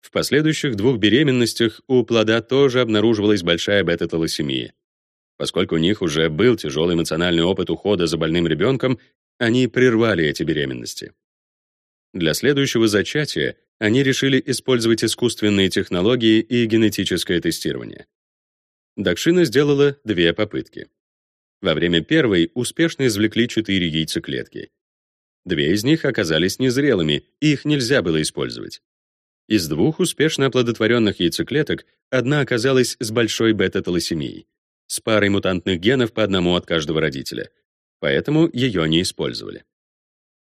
В последующих двух беременностях у плода тоже обнаруживалась большая бета-талассемия. Поскольку у них уже был тяжелый эмоциональный опыт ухода за больным ребенком, они прервали эти беременности. Для следующего зачатия они решили использовать искусственные технологии и генетическое тестирование. Дакшина сделала две попытки. Во время первой успешно извлекли четыре яйцеклетки. Две из них оказались незрелыми, и их нельзя было использовать. Из двух успешно оплодотворенных яйцеклеток одна оказалась с большой бета-талассемией с парой мутантных генов по одному от каждого родителя, поэтому ее не использовали.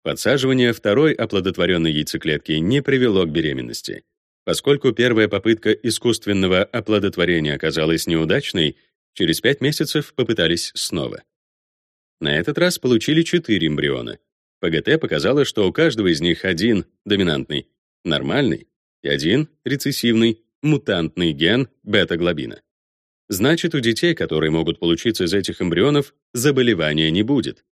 Подсаживание второй оплодотворенной яйцеклетки не привело к беременности. Поскольку первая попытка искусственного оплодотворения оказалась неудачной, через 5 месяцев попытались снова. На этот раз получили 4 эмбриона. ПГТ показало, что у каждого из них один доминантный, нормальный, и один рецессивный, мутантный ген бета-глобина. Значит, у детей, которые могут получиться из этих эмбрионов, заболевания не будет.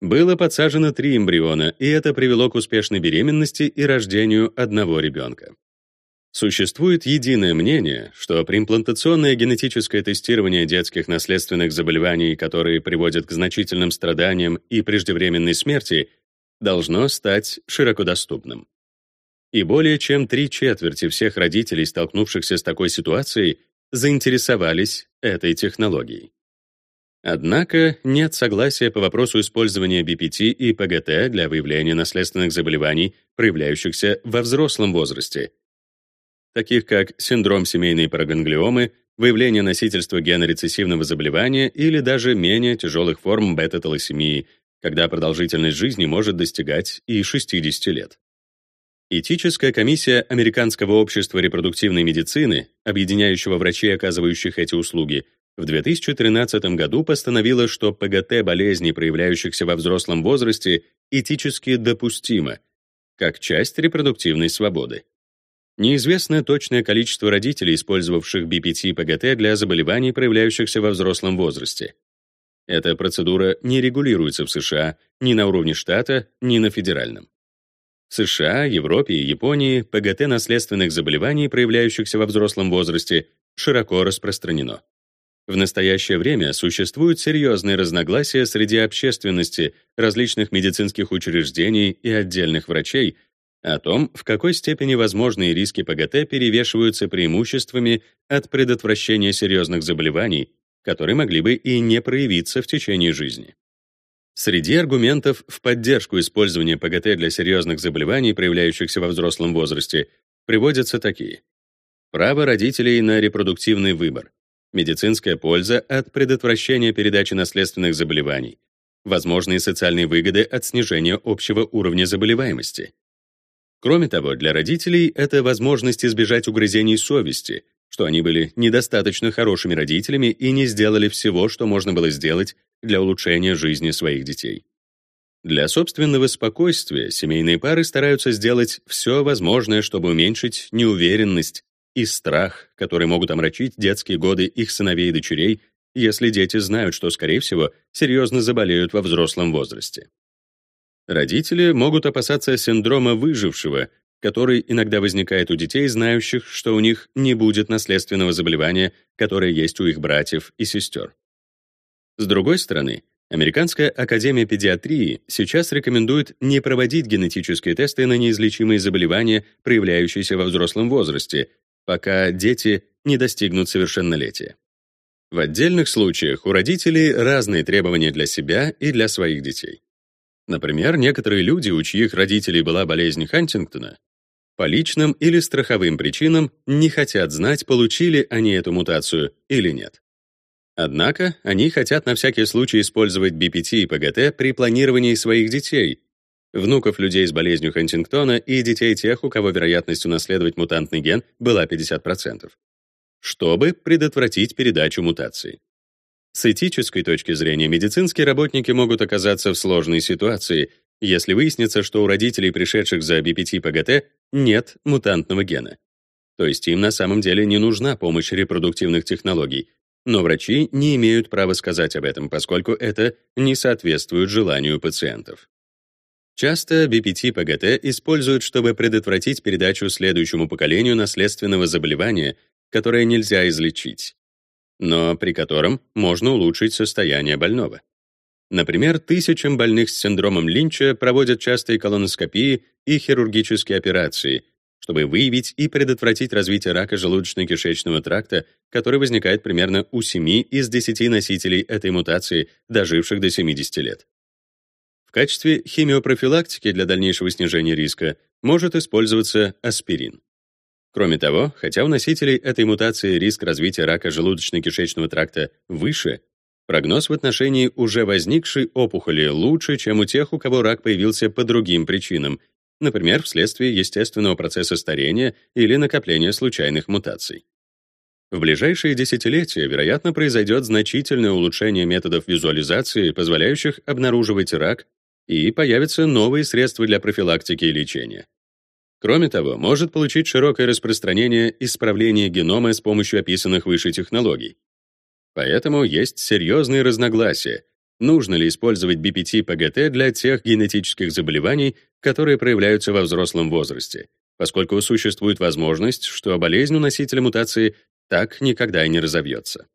Было подсажено три эмбриона, и это привело к успешной беременности и рождению одного ребенка. Существует единое мнение, что преимплантационное генетическое тестирование детских наследственных заболеваний, которые приводят к значительным страданиям и преждевременной смерти, должно стать широко доступным. И более чем три четверти всех родителей, столкнувшихся с такой ситуацией, заинтересовались этой технологией. Однако нет согласия по вопросу использования BPT и ПГТ для выявления наследственных заболеваний, проявляющихся во взрослом возрасте, таких как синдром семейной параганглиомы, выявление носительства гена рецессивного заболевания или даже менее тяжелых форм бета-талассемии, когда продолжительность жизни может достигать и 60 лет. Этическая комиссия Американского общества репродуктивной медицины, объединяющего врачей, оказывающих эти услуги, в 2013 году постановила, что ПГТ болезней, проявляющихся во взрослом возрасте, этически допустимо, как часть репродуктивной свободы. Неизвестно точное количество родителей, использовавших BPT и ПГТ для заболеваний, проявляющихся во взрослом возрасте. Эта процедура не регулируется в США ни на уровне штата, ни на федеральном. В США, Европе и Японии ПГТ наследственных заболеваний, проявляющихся во взрослом возрасте, широко распространено. В настоящее время существуют серьезные разногласия среди общественности, различных медицинских учреждений и отдельных врачей о том, в какой степени возможные риски ПГТ перевешиваются преимуществами от предотвращения серьезных заболеваний, которые могли бы и не проявиться в течение жизни. Среди аргументов в поддержку использования ПГТ для серьезных заболеваний, проявляющихся во взрослом возрасте, приводятся такие. Право родителей на репродуктивный выбор, медицинская польза от предотвращения передачи наследственных заболеваний, возможные социальные выгоды от снижения общего уровня заболеваемости. Кроме того, для родителей это возможность избежать угрызений совести, что они были недостаточно хорошими родителями и не сделали всего, что можно было сделать для улучшения жизни своих детей. Для собственного спокойствия семейные пары стараются сделать все возможное, чтобы уменьшить неуверенность и страх, которые могут омрачить детские годы их сыновей и дочерей, если дети знают, что, скорее всего, серьезно заболеют во взрослом возрасте. Родители могут опасаться синдрома выжившего, который иногда возникает у детей, знающих, что у них не будет наследственного заболевания, которое есть у их братьев и сестер. С другой стороны, Американская академия педиатрии сейчас рекомендует не проводить генетические тесты на неизлечимые заболевания, проявляющиеся во взрослом возрасте, пока дети не достигнут совершеннолетия. В отдельных случаях у родителей разные требования для себя и для своих детей. Например, некоторые люди, у чьих родителей была болезнь Хантингтона, по личным или страховым причинам не хотят знать, получили они эту мутацию или нет. Однако они хотят на всякий случай использовать BPT и ПГТ при планировании своих детей, внуков людей с болезнью Хантингтона и детей тех, у кого вероятность унаследовать мутантный ген была 50%, чтобы предотвратить передачу мутации. С этической точки зрения медицинские работники могут оказаться в сложной ситуации, если выяснится, что у родителей, пришедших за BPT-ПГТ, нет мутантного гена. То есть им на самом деле не нужна помощь репродуктивных технологий, но врачи не имеют права сказать об этом, поскольку это не соответствует желанию пациентов. Часто BPT-ПГТ используют, чтобы предотвратить передачу следующему поколению наследственного заболевания, которое нельзя излечить но при котором можно улучшить состояние больного. Например, тысячам больных с синдромом Линча проводят частые колоноскопии и хирургические операции, чтобы выявить и предотвратить развитие рака желудочно-кишечного тракта, который возникает примерно у 7 из 10 носителей этой мутации, доживших до 70 лет. В качестве химиопрофилактики для дальнейшего снижения риска может использоваться аспирин. Кроме того, хотя у носителей этой мутации риск развития рака желудочно-кишечного тракта выше, прогноз в отношении уже возникшей опухоли лучше, чем у тех, у кого рак появился по другим причинам, например, вследствие естественного процесса старения или накопления случайных мутаций. В ближайшие десятилетия, вероятно, произойдет значительное улучшение методов визуализации, позволяющих обнаруживать рак, и появятся новые средства для профилактики и лечения. Кроме того, может получить широкое распространение исправление генома с помощью описанных выше технологий. Поэтому есть серьезные разногласия, нужно ли использовать BPT-ПГТ для тех генетических заболеваний, которые проявляются во взрослом возрасте, поскольку существует возможность, что болезнь у носителя мутации так никогда и не разовьется.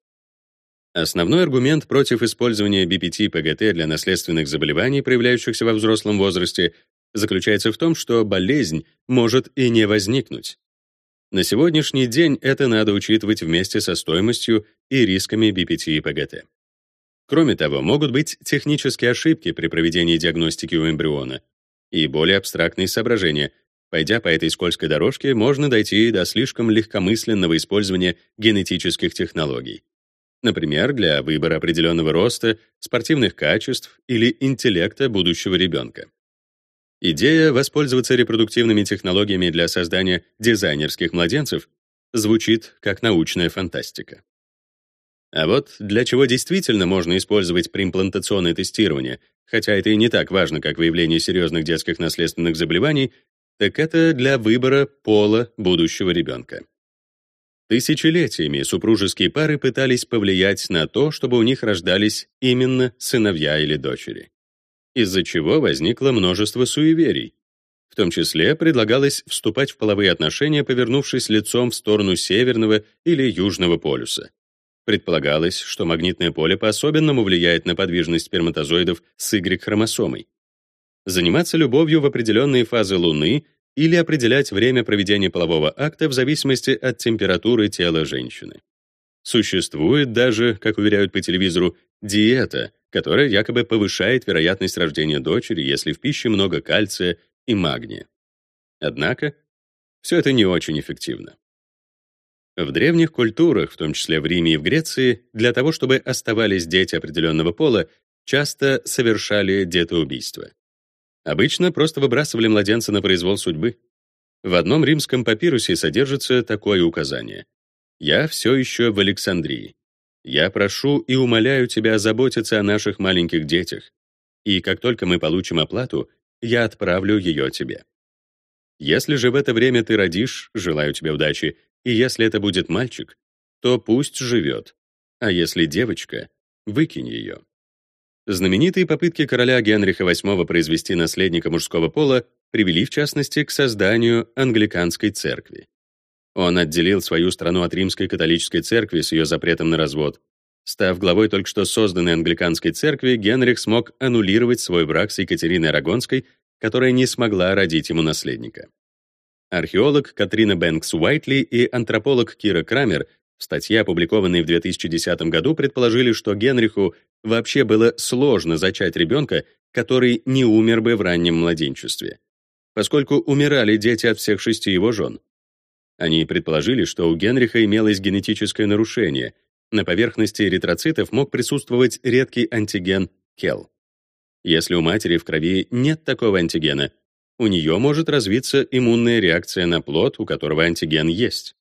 Основной аргумент против использования BPT-ПГТ для наследственных заболеваний, проявляющихся во взрослом возрасте, заключается в том, что болезнь может и не возникнуть. На сегодняшний день это надо учитывать вместе со стоимостью и рисками BPT и ПГТ. Кроме того, могут быть технические ошибки при проведении диагностики у эмбриона и более абстрактные соображения. Пойдя по этой скользкой дорожке, можно дойти до слишком легкомысленного использования генетических технологий. Например, для выбора определенного роста, спортивных качеств или интеллекта будущего ребенка. Идея воспользоваться репродуктивными технологиями для создания дизайнерских младенцев звучит как научная фантастика. А вот для чего действительно можно использовать преимплантационное тестирование, хотя это и не так важно, как выявление серьезных детских наследственных заболеваний, так это для выбора пола будущего ребенка. Тысячелетиями супружеские пары пытались повлиять на то, чтобы у них рождались именно сыновья или дочери из-за чего возникло множество суеверий. В том числе предлагалось вступать в половые отношения, повернувшись лицом в сторону северного или южного полюса. Предполагалось, что магнитное поле по-особенному влияет на подвижность сперматозоидов с Y-хромосомой. Заниматься любовью в определенные фазы Луны или определять время проведения полового акта в зависимости от температуры тела женщины. Существует даже, как уверяют по телевизору, диета, которая якобы повышает вероятность рождения дочери, если в пище много кальция и магния. Однако, все это не очень эффективно. В древних культурах, в том числе в Риме и в Греции, для того, чтобы оставались дети определенного пола, часто совершали детоубийство. Обычно просто выбрасывали младенца на произвол судьбы. В одном римском папирусе содержится такое указание. «Я все еще в Александрии. Я прошу и умоляю тебя заботиться о наших маленьких детях, и как только мы получим оплату, я отправлю ее тебе. Если же в это время ты родишь, желаю тебе удачи, и если это будет мальчик, то пусть живет, а если девочка, выкинь ее. Знаменитые попытки короля Генриха VIII произвести наследника мужского пола привели, в частности, к созданию англиканской церкви. Он отделил свою страну от римской католической церкви с ее запретом на развод. Став главой только что созданной англиканской церкви, Генрих смог аннулировать свой брак с Екатериной Арагонской, которая не смогла родить ему наследника. Археолог Катрина Бэнкс Уайтли и антрополог Кира Крамер В статье, опубликованной в 2010 году, предположили, что Генриху вообще было сложно зачать ребенка, который не умер бы в раннем младенчестве, поскольку умирали дети от всех шести его жен. Они предположили, что у Генриха имелось генетическое нарушение. На поверхности эритроцитов мог присутствовать редкий антиген КЕЛ. Если у матери в крови нет такого антигена, у нее может развиться иммунная реакция на плод, у которого антиген есть.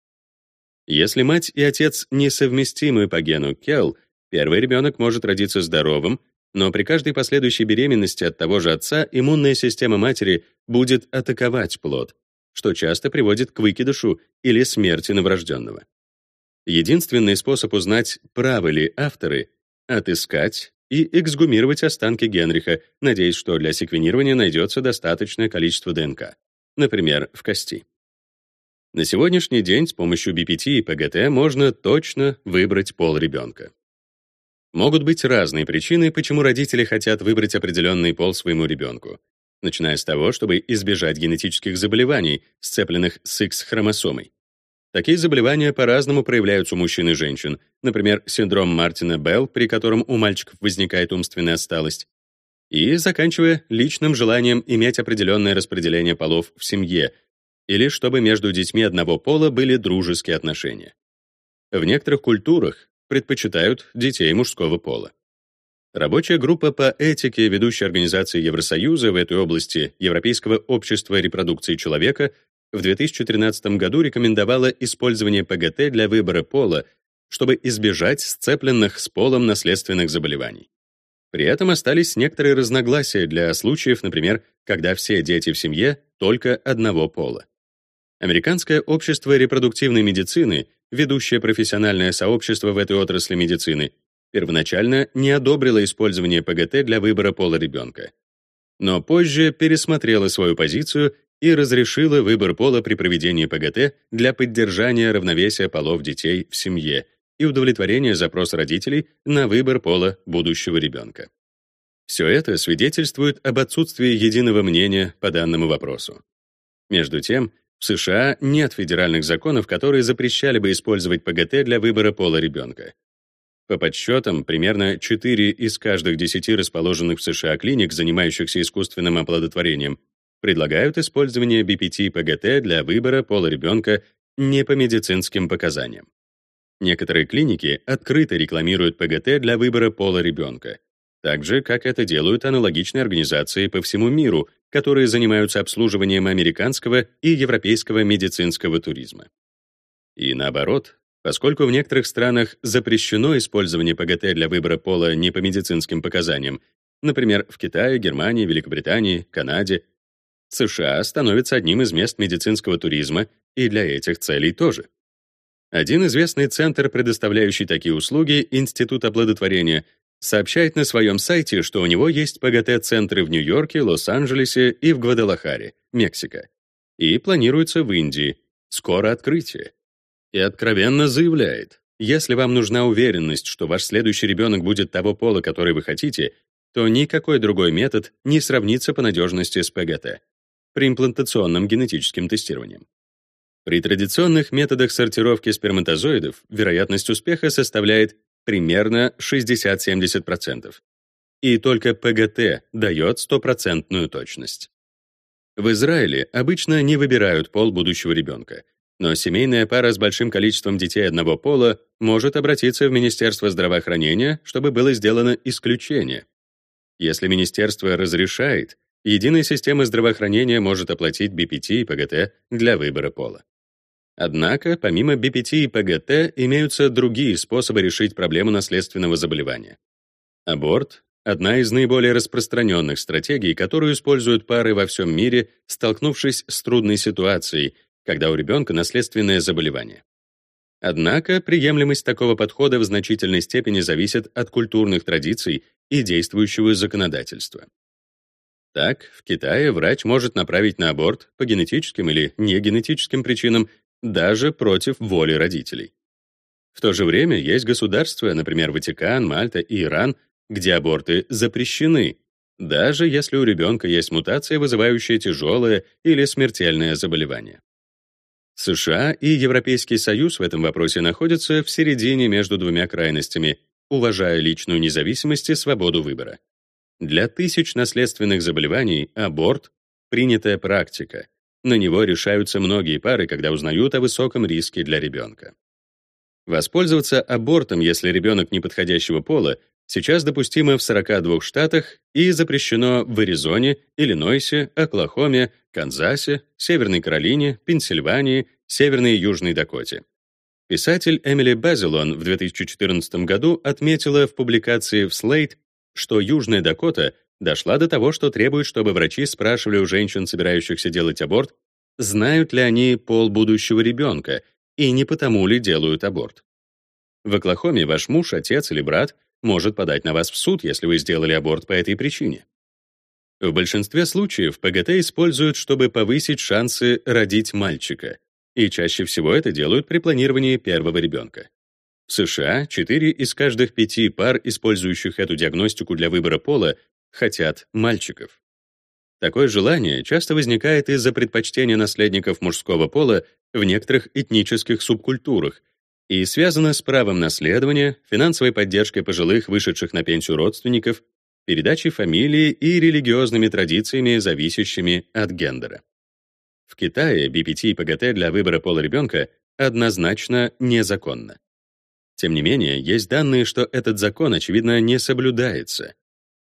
Если мать и отец несовместимы по гену КЕЛ, первый ребенок может родиться здоровым, но при каждой последующей беременности от того же отца иммунная система матери будет атаковать плод, что часто приводит к выкидышу или смерти новорожденного. Единственный способ узнать, правы ли авторы — отыскать и эксгумировать останки Генриха, надеясь, что для секвенирования найдется достаточное количество ДНК, например, в кости. На сегодняшний день с помощью BPT и ПГТ можно точно выбрать пол ребенка. Могут быть разные причины, почему родители хотят выбрать определенный пол своему ребенку, начиная с того, чтобы избежать генетических заболеваний, сцепленных с X-хромосомой. Такие заболевания по-разному проявляются у мужчин и женщин, например, синдром Мартина Белл, при котором у мальчиков возникает умственная отсталость, и заканчивая личным желанием иметь определенное распределение полов в семье, или чтобы между детьми одного пола были дружеские отношения. В некоторых культурах предпочитают детей мужского пола. Рабочая группа по этике ведущей организации Евросоюза в этой области Европейского общества репродукции человека в 2013 году рекомендовала использование ПГТ для выбора пола, чтобы избежать сцепленных с полом наследственных заболеваний. При этом остались некоторые разногласия для случаев, например, когда все дети в семье только одного пола. Американское общество репродуктивной медицины, ведущее профессиональное сообщество в этой отрасли медицины, первоначально не одобрило использование ПГТ для выбора пола ребенка. Но позже пересмотрело свою позицию и разрешила выбор пола при проведении ПГТ для поддержания равновесия полов детей в семье и удовлетворения запроса родителей на выбор пола будущего ребенка. Все это свидетельствует об отсутствии единого мнения по данному вопросу. Между тем, в США нет федеральных законов, которые запрещали бы использовать ПГТ для выбора пола ребенка. По подсчетам, примерно 4 из каждых 10 расположенных в США клиник, занимающихся искусственным оплодотворением, предлагают использование BPT и ПГТ для выбора пола ребенка не по медицинским показаниям. Некоторые клиники открыто рекламируют ПГТ для выбора пола ребенка, так же, как это делают аналогичные организации по всему миру, которые занимаются обслуживанием американского и европейского медицинского туризма. И наоборот, поскольку в некоторых странах запрещено использование ПГТ для выбора пола не по медицинским показаниям, например, в Китае, Германии, Великобритании, Канаде, США становится одним из мест медицинского туризма и для этих целей тоже. Один известный центр, предоставляющий такие услуги, Институт оплодотворения, сообщает на своем сайте, что у него есть ПГТ-центры в Нью-Йорке, Лос-Анджелесе и в Гвадалахаре, Мексика. И планируется в Индии. Скоро открытие. И откровенно заявляет, если вам нужна уверенность, что ваш следующий ребенок будет того пола, который вы хотите, то никакой другой метод не сравнится по надежности с ПГТ при имплантационном генетическом тестировании. При традиционных методах сортировки сперматозоидов вероятность успеха составляет примерно 60-70%. И только ПГТ дает стопроцентную точность. В Израиле обычно не выбирают пол будущего ребенка, но семейная пара с большим количеством детей одного пола может обратиться в Министерство здравоохранения, чтобы было сделано исключение. Если министерство разрешает, единая система здравоохранения может оплатить БПТ и ПГТ для выбора пола. Однако, помимо БПТ и ПГТ, имеются другие способы решить проблему наследственного заболевания. Аборт — одна из наиболее распространенных стратегий, которую используют пары во всем мире, столкнувшись с трудной ситуацией, когда у ребенка наследственное заболевание. Однако приемлемость такого подхода в значительной степени зависит от культурных традиций и действующего законодательства. Так, в Китае врач может направить на аборт по генетическим или негенетическим причинам даже против воли родителей. В то же время есть государства, например, Ватикан, Мальта и Иран, где аборты запрещены, даже если у ребенка есть мутация, вызывающая тяжелое или смертельное заболевание. США и Европейский Союз в этом вопросе находятся в середине между двумя крайностями, уважая личную независимость и свободу выбора. Для тысяч наследственных заболеваний аборт — принятая практика. На него решаются многие пары, когда узнают о высоком риске для ребенка. Воспользоваться абортом, если ребенок неподходящего пола, сейчас допустимо в 42 штатах и запрещено в Аризоне, Иллинойсе, Оклахоме, Канзасе, Северной Каролине, Пенсильвании, Северной и Южной Дакоте. Писатель Эмили Базилон в 2014 году отметила в публикации в Slate, что Южная Дакота дошла до того, что требует, чтобы врачи спрашивали у женщин, собирающихся делать аборт, знают ли они пол будущего ребенка и не потому ли делают аборт. В Оклахоме ваш муж, отец или брат может подать на вас в суд, если вы сделали аборт по этой причине. В большинстве случаев ПГТ используют, чтобы повысить шансы родить мальчика, и чаще всего это делают при планировании первого ребенка. В США 4 из каждых 5 пар, использующих эту диагностику для выбора пола, хотят мальчиков. Такое желание часто возникает из-за предпочтения наследников мужского пола в некоторых этнических субкультурах и связано с правом наследования, финансовой поддержкой пожилых, вышедших на пенсию родственников, передачей фамилии и религиозными традициями, зависящими от гендера. В Китае BPT и ПГТ для выбора пола ребенка однозначно незаконно. Тем не менее, есть данные, что этот закон, очевидно, не соблюдается.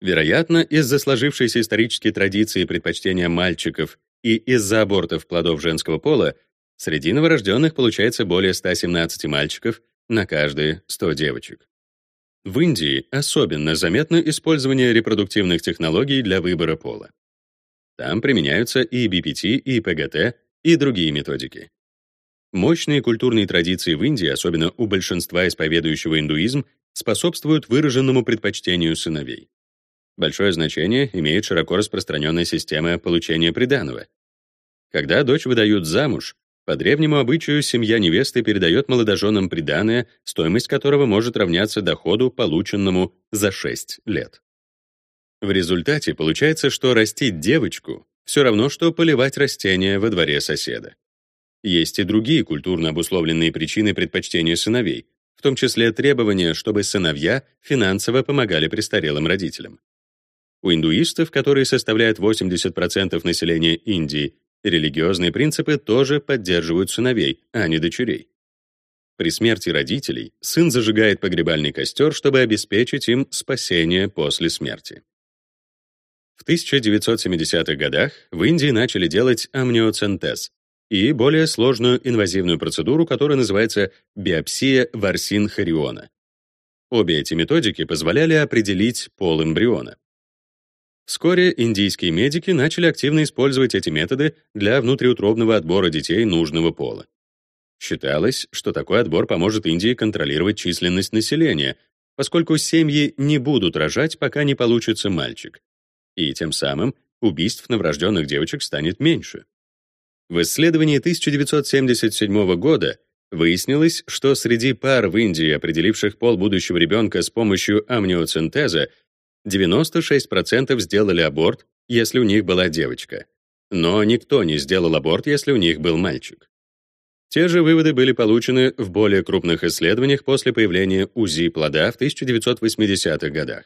Вероятно, из-за сложившейся исторической традиции предпочтения мальчиков и из-за абортов плодов женского пола среди новорожденных получается более 117 мальчиков на каждые 100 девочек. В Индии особенно заметно использование репродуктивных технологий для выбора пола. Там применяются и BPT, и ПГТ, и другие методики. Мощные культурные традиции в Индии, особенно у большинства исповедующего индуизм, способствуют выраженному предпочтению сыновей. Большое значение имеет широко распространенная система получения приданого. Когда дочь выдают замуж, по древнему обычаю семья невесты передает молодоженам приданое, стоимость которого может равняться доходу, полученному за 6 лет. В результате получается, что растить девочку все равно, что поливать растения во дворе соседа. Есть и другие культурно обусловленные причины предпочтения сыновей, в том числе требования, чтобы сыновья финансово помогали престарелым родителям. У индуистов, которые составляют 80% населения Индии, религиозные принципы тоже поддерживают сыновей, а не дочерей. При смерти родителей сын зажигает погребальный костер, чтобы обеспечить им спасение после смерти. В 1970-х годах в Индии начали делать амниоцентез и более сложную инвазивную процедуру, которая называется биопсия ворсин-хориона. Обе эти методики позволяли определить пол эмбриона. Вскоре индийские медики начали активно использовать эти методы для внутриутробного отбора детей нужного пола. Считалось, что такой отбор поможет Индии контролировать численность населения, поскольку семьи не будут рожать, пока не получится мальчик и тем самым убийств новорожденных девочек станет меньше. В исследовании 1977 года выяснилось, что среди пар в Индии, определивших пол будущего ребенка с помощью амниоцентеза, 96% сделали аборт, если у них была девочка. Но никто не сделал аборт, если у них был мальчик. Те же выводы были получены в более крупных исследованиях после появления УЗИ плода в 1980-х годах.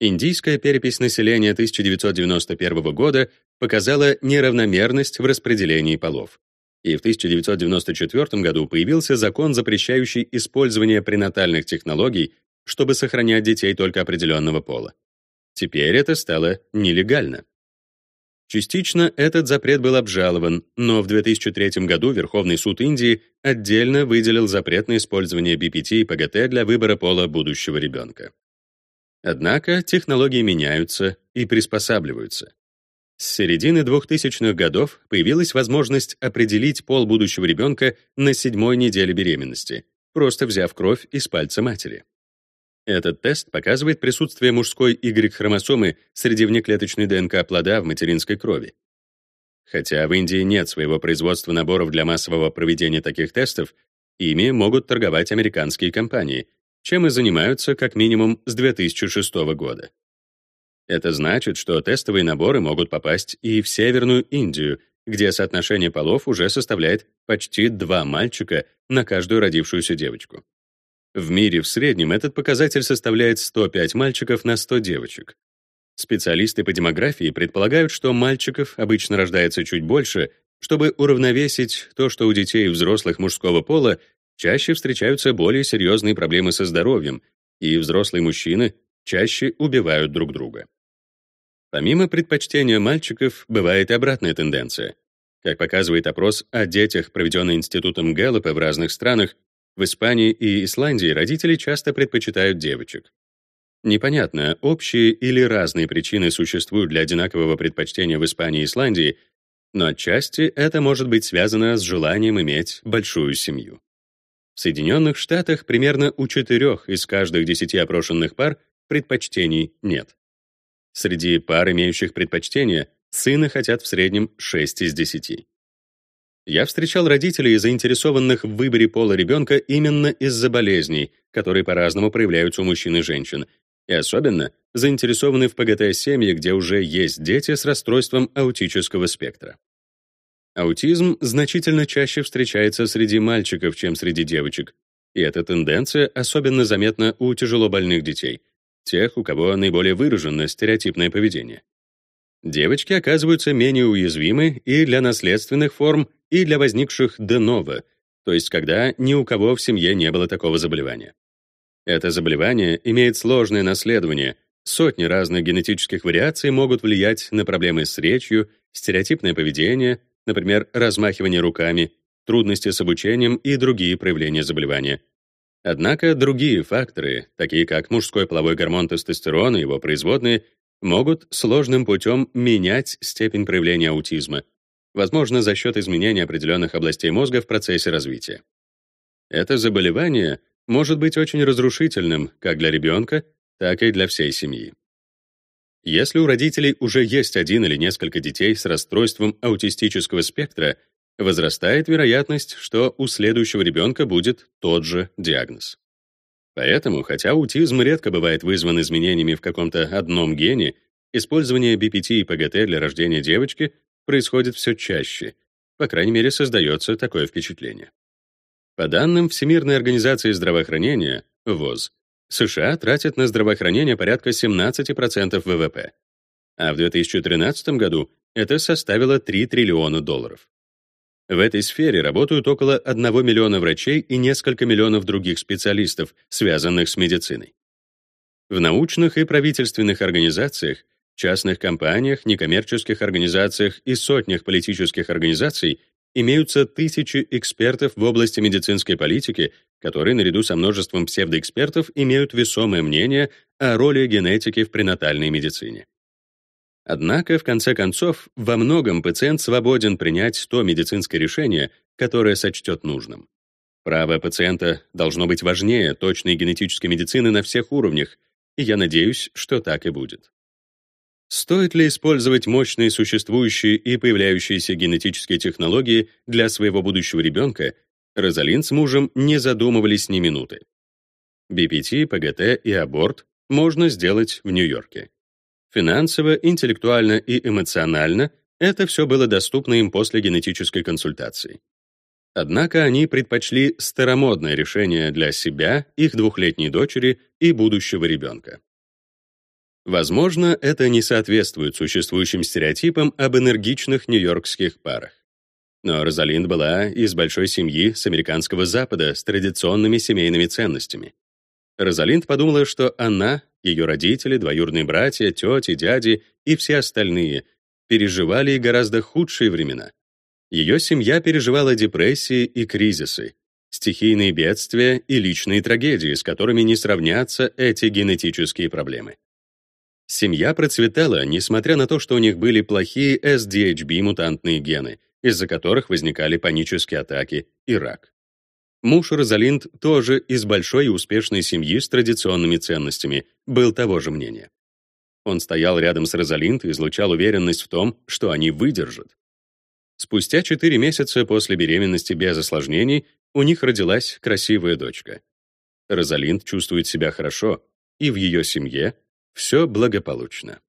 Индийская перепись населения 1991 года показала неравномерность в распределении полов. И в 1994 году появился закон, запрещающий использование пренатальных технологий, чтобы сохранять детей только определенного пола. Теперь это стало нелегально. Частично этот запрет был обжалован, но в 2003 году Верховный суд Индии отдельно выделил запрет на использование BPT и ПГТ для выбора пола будущего ребенка. Однако технологии меняются и приспосабливаются. С середины 2000-х годов появилась возможность определить пол будущего ребенка на седьмой неделе беременности, просто взяв кровь из пальца матери. Этот тест показывает присутствие мужской Y-хромосомы среди внеклеточной ДНК плода в материнской крови. Хотя в Индии нет своего производства наборов для массового проведения таких тестов, ими могут торговать американские компании, чем и занимаются как минимум с 2006 года. Это значит, что тестовые наборы могут попасть и в Северную Индию, где соотношение полов уже составляет почти два мальчика на каждую родившуюся девочку. В мире в среднем этот показатель составляет 105 мальчиков на 100 девочек. Специалисты по демографии предполагают, что мальчиков обычно рождается чуть больше, чтобы уравновесить то, что у детей и взрослых мужского пола чаще встречаются более серьезные проблемы со здоровьем, и взрослые мужчины чаще убивают друг друга. Помимо предпочтения мальчиков, бывает обратная тенденция. Как показывает опрос о детях, проведенный Институтом Гэллопа в разных странах, в Испании и Исландии родители часто предпочитают девочек. Непонятно, общие или разные причины существуют для одинакового предпочтения в Испании и Исландии, но отчасти это может быть связано с желанием иметь большую семью. В Соединенных Штатах примерно у четырех из каждых десяти опрошенных пар предпочтений нет. Среди пар, имеющих предпочтения, сына хотят в среднем 6 из 10. Я встречал родителей, заинтересованных в выборе пола ребенка именно из-за болезней, которые по-разному проявляются у мужчин и женщин, и особенно заинтересованы в ПГТ-семье, где уже есть дети с расстройством аутического спектра. Аутизм значительно чаще встречается среди мальчиков, чем среди девочек, и эта тенденция особенно заметна у тяжелобольных детей — тех, у кого наиболее выражено стереотипное поведение. Девочки оказываются менее уязвимы и для наследственных форм, и для возникших novo, то есть когда ни у кого в семье не было такого заболевания. Это заболевание имеет сложное наследование, сотни разных генетических вариаций могут влиять на проблемы с речью, стереотипное поведение, например, размахивание руками, трудности с обучением и другие проявления заболевания — Однако другие факторы, такие как мужской половой гормон тестостерон и его производные, могут сложным путем менять степень проявления аутизма, возможно, за счет изменения определенных областей мозга в процессе развития. Это заболевание может быть очень разрушительным как для ребенка, так и для всей семьи. Если у родителей уже есть один или несколько детей с расстройством аутистического спектра, возрастает вероятность, что у следующего ребенка будет тот же диагноз. Поэтому, хотя аутизм редко бывает вызван изменениями в каком-то одном гене, использование BPT и ПГТ для рождения девочки происходит все чаще, по крайней мере, создается такое впечатление. По данным Всемирной организации здравоохранения, ВОЗ, США тратят на здравоохранение порядка 17% ВВП, а в 2013 году это составило 3 триллиона долларов. В этой сфере работают около 1 миллиона врачей и несколько миллионов других специалистов, связанных с медициной. В научных и правительственных организациях, частных компаниях, некоммерческих организациях и сотнях политических организаций имеются тысячи экспертов в области медицинской политики, которые наряду со множеством псевдоэкспертов имеют весомое мнение о роли генетики в пренатальной медицине. Однако, в конце концов, во многом пациент свободен принять то медицинское решение, которое сочтет нужным. Право пациента должно быть важнее точной генетической медицины на всех уровнях, и я надеюсь, что так и будет. Стоит ли использовать мощные существующие и появляющиеся генетические технологии для своего будущего ребенка, Розалин с мужем не задумывались ни минуты. BPT, ПГТ и аборт можно сделать в Нью-Йорке. Финансово, интеллектуально и эмоционально это все было доступно им после генетической консультации. Однако они предпочли старомодное решение для себя, их двухлетней дочери и будущего ребенка. Возможно, это не соответствует существующим стереотипам об энергичных нью-йоркских парах. Но Розалинд была из большой семьи с американского Запада с традиционными семейными ценностями. Розалинд подумала, что она ее родители, двоюродные братья, тети, дяди и все остальные переживали гораздо худшие времена. Ее семья переживала депрессии и кризисы, стихийные бедствия и личные трагедии, с которыми не сравнятся эти генетические проблемы. Семья процветала, несмотря на то, что у них были плохие SDHB-мутантные гены, из-за которых возникали панические атаки и рак. Муж Розалинд тоже из большой и успешной семьи с традиционными ценностями, был того же мнения. Он стоял рядом с Розалинд и излучал уверенность в том, что они выдержат. Спустя 4 месяца после беременности без осложнений у них родилась красивая дочка. Розалинд чувствует себя хорошо, и в ее семье все благополучно.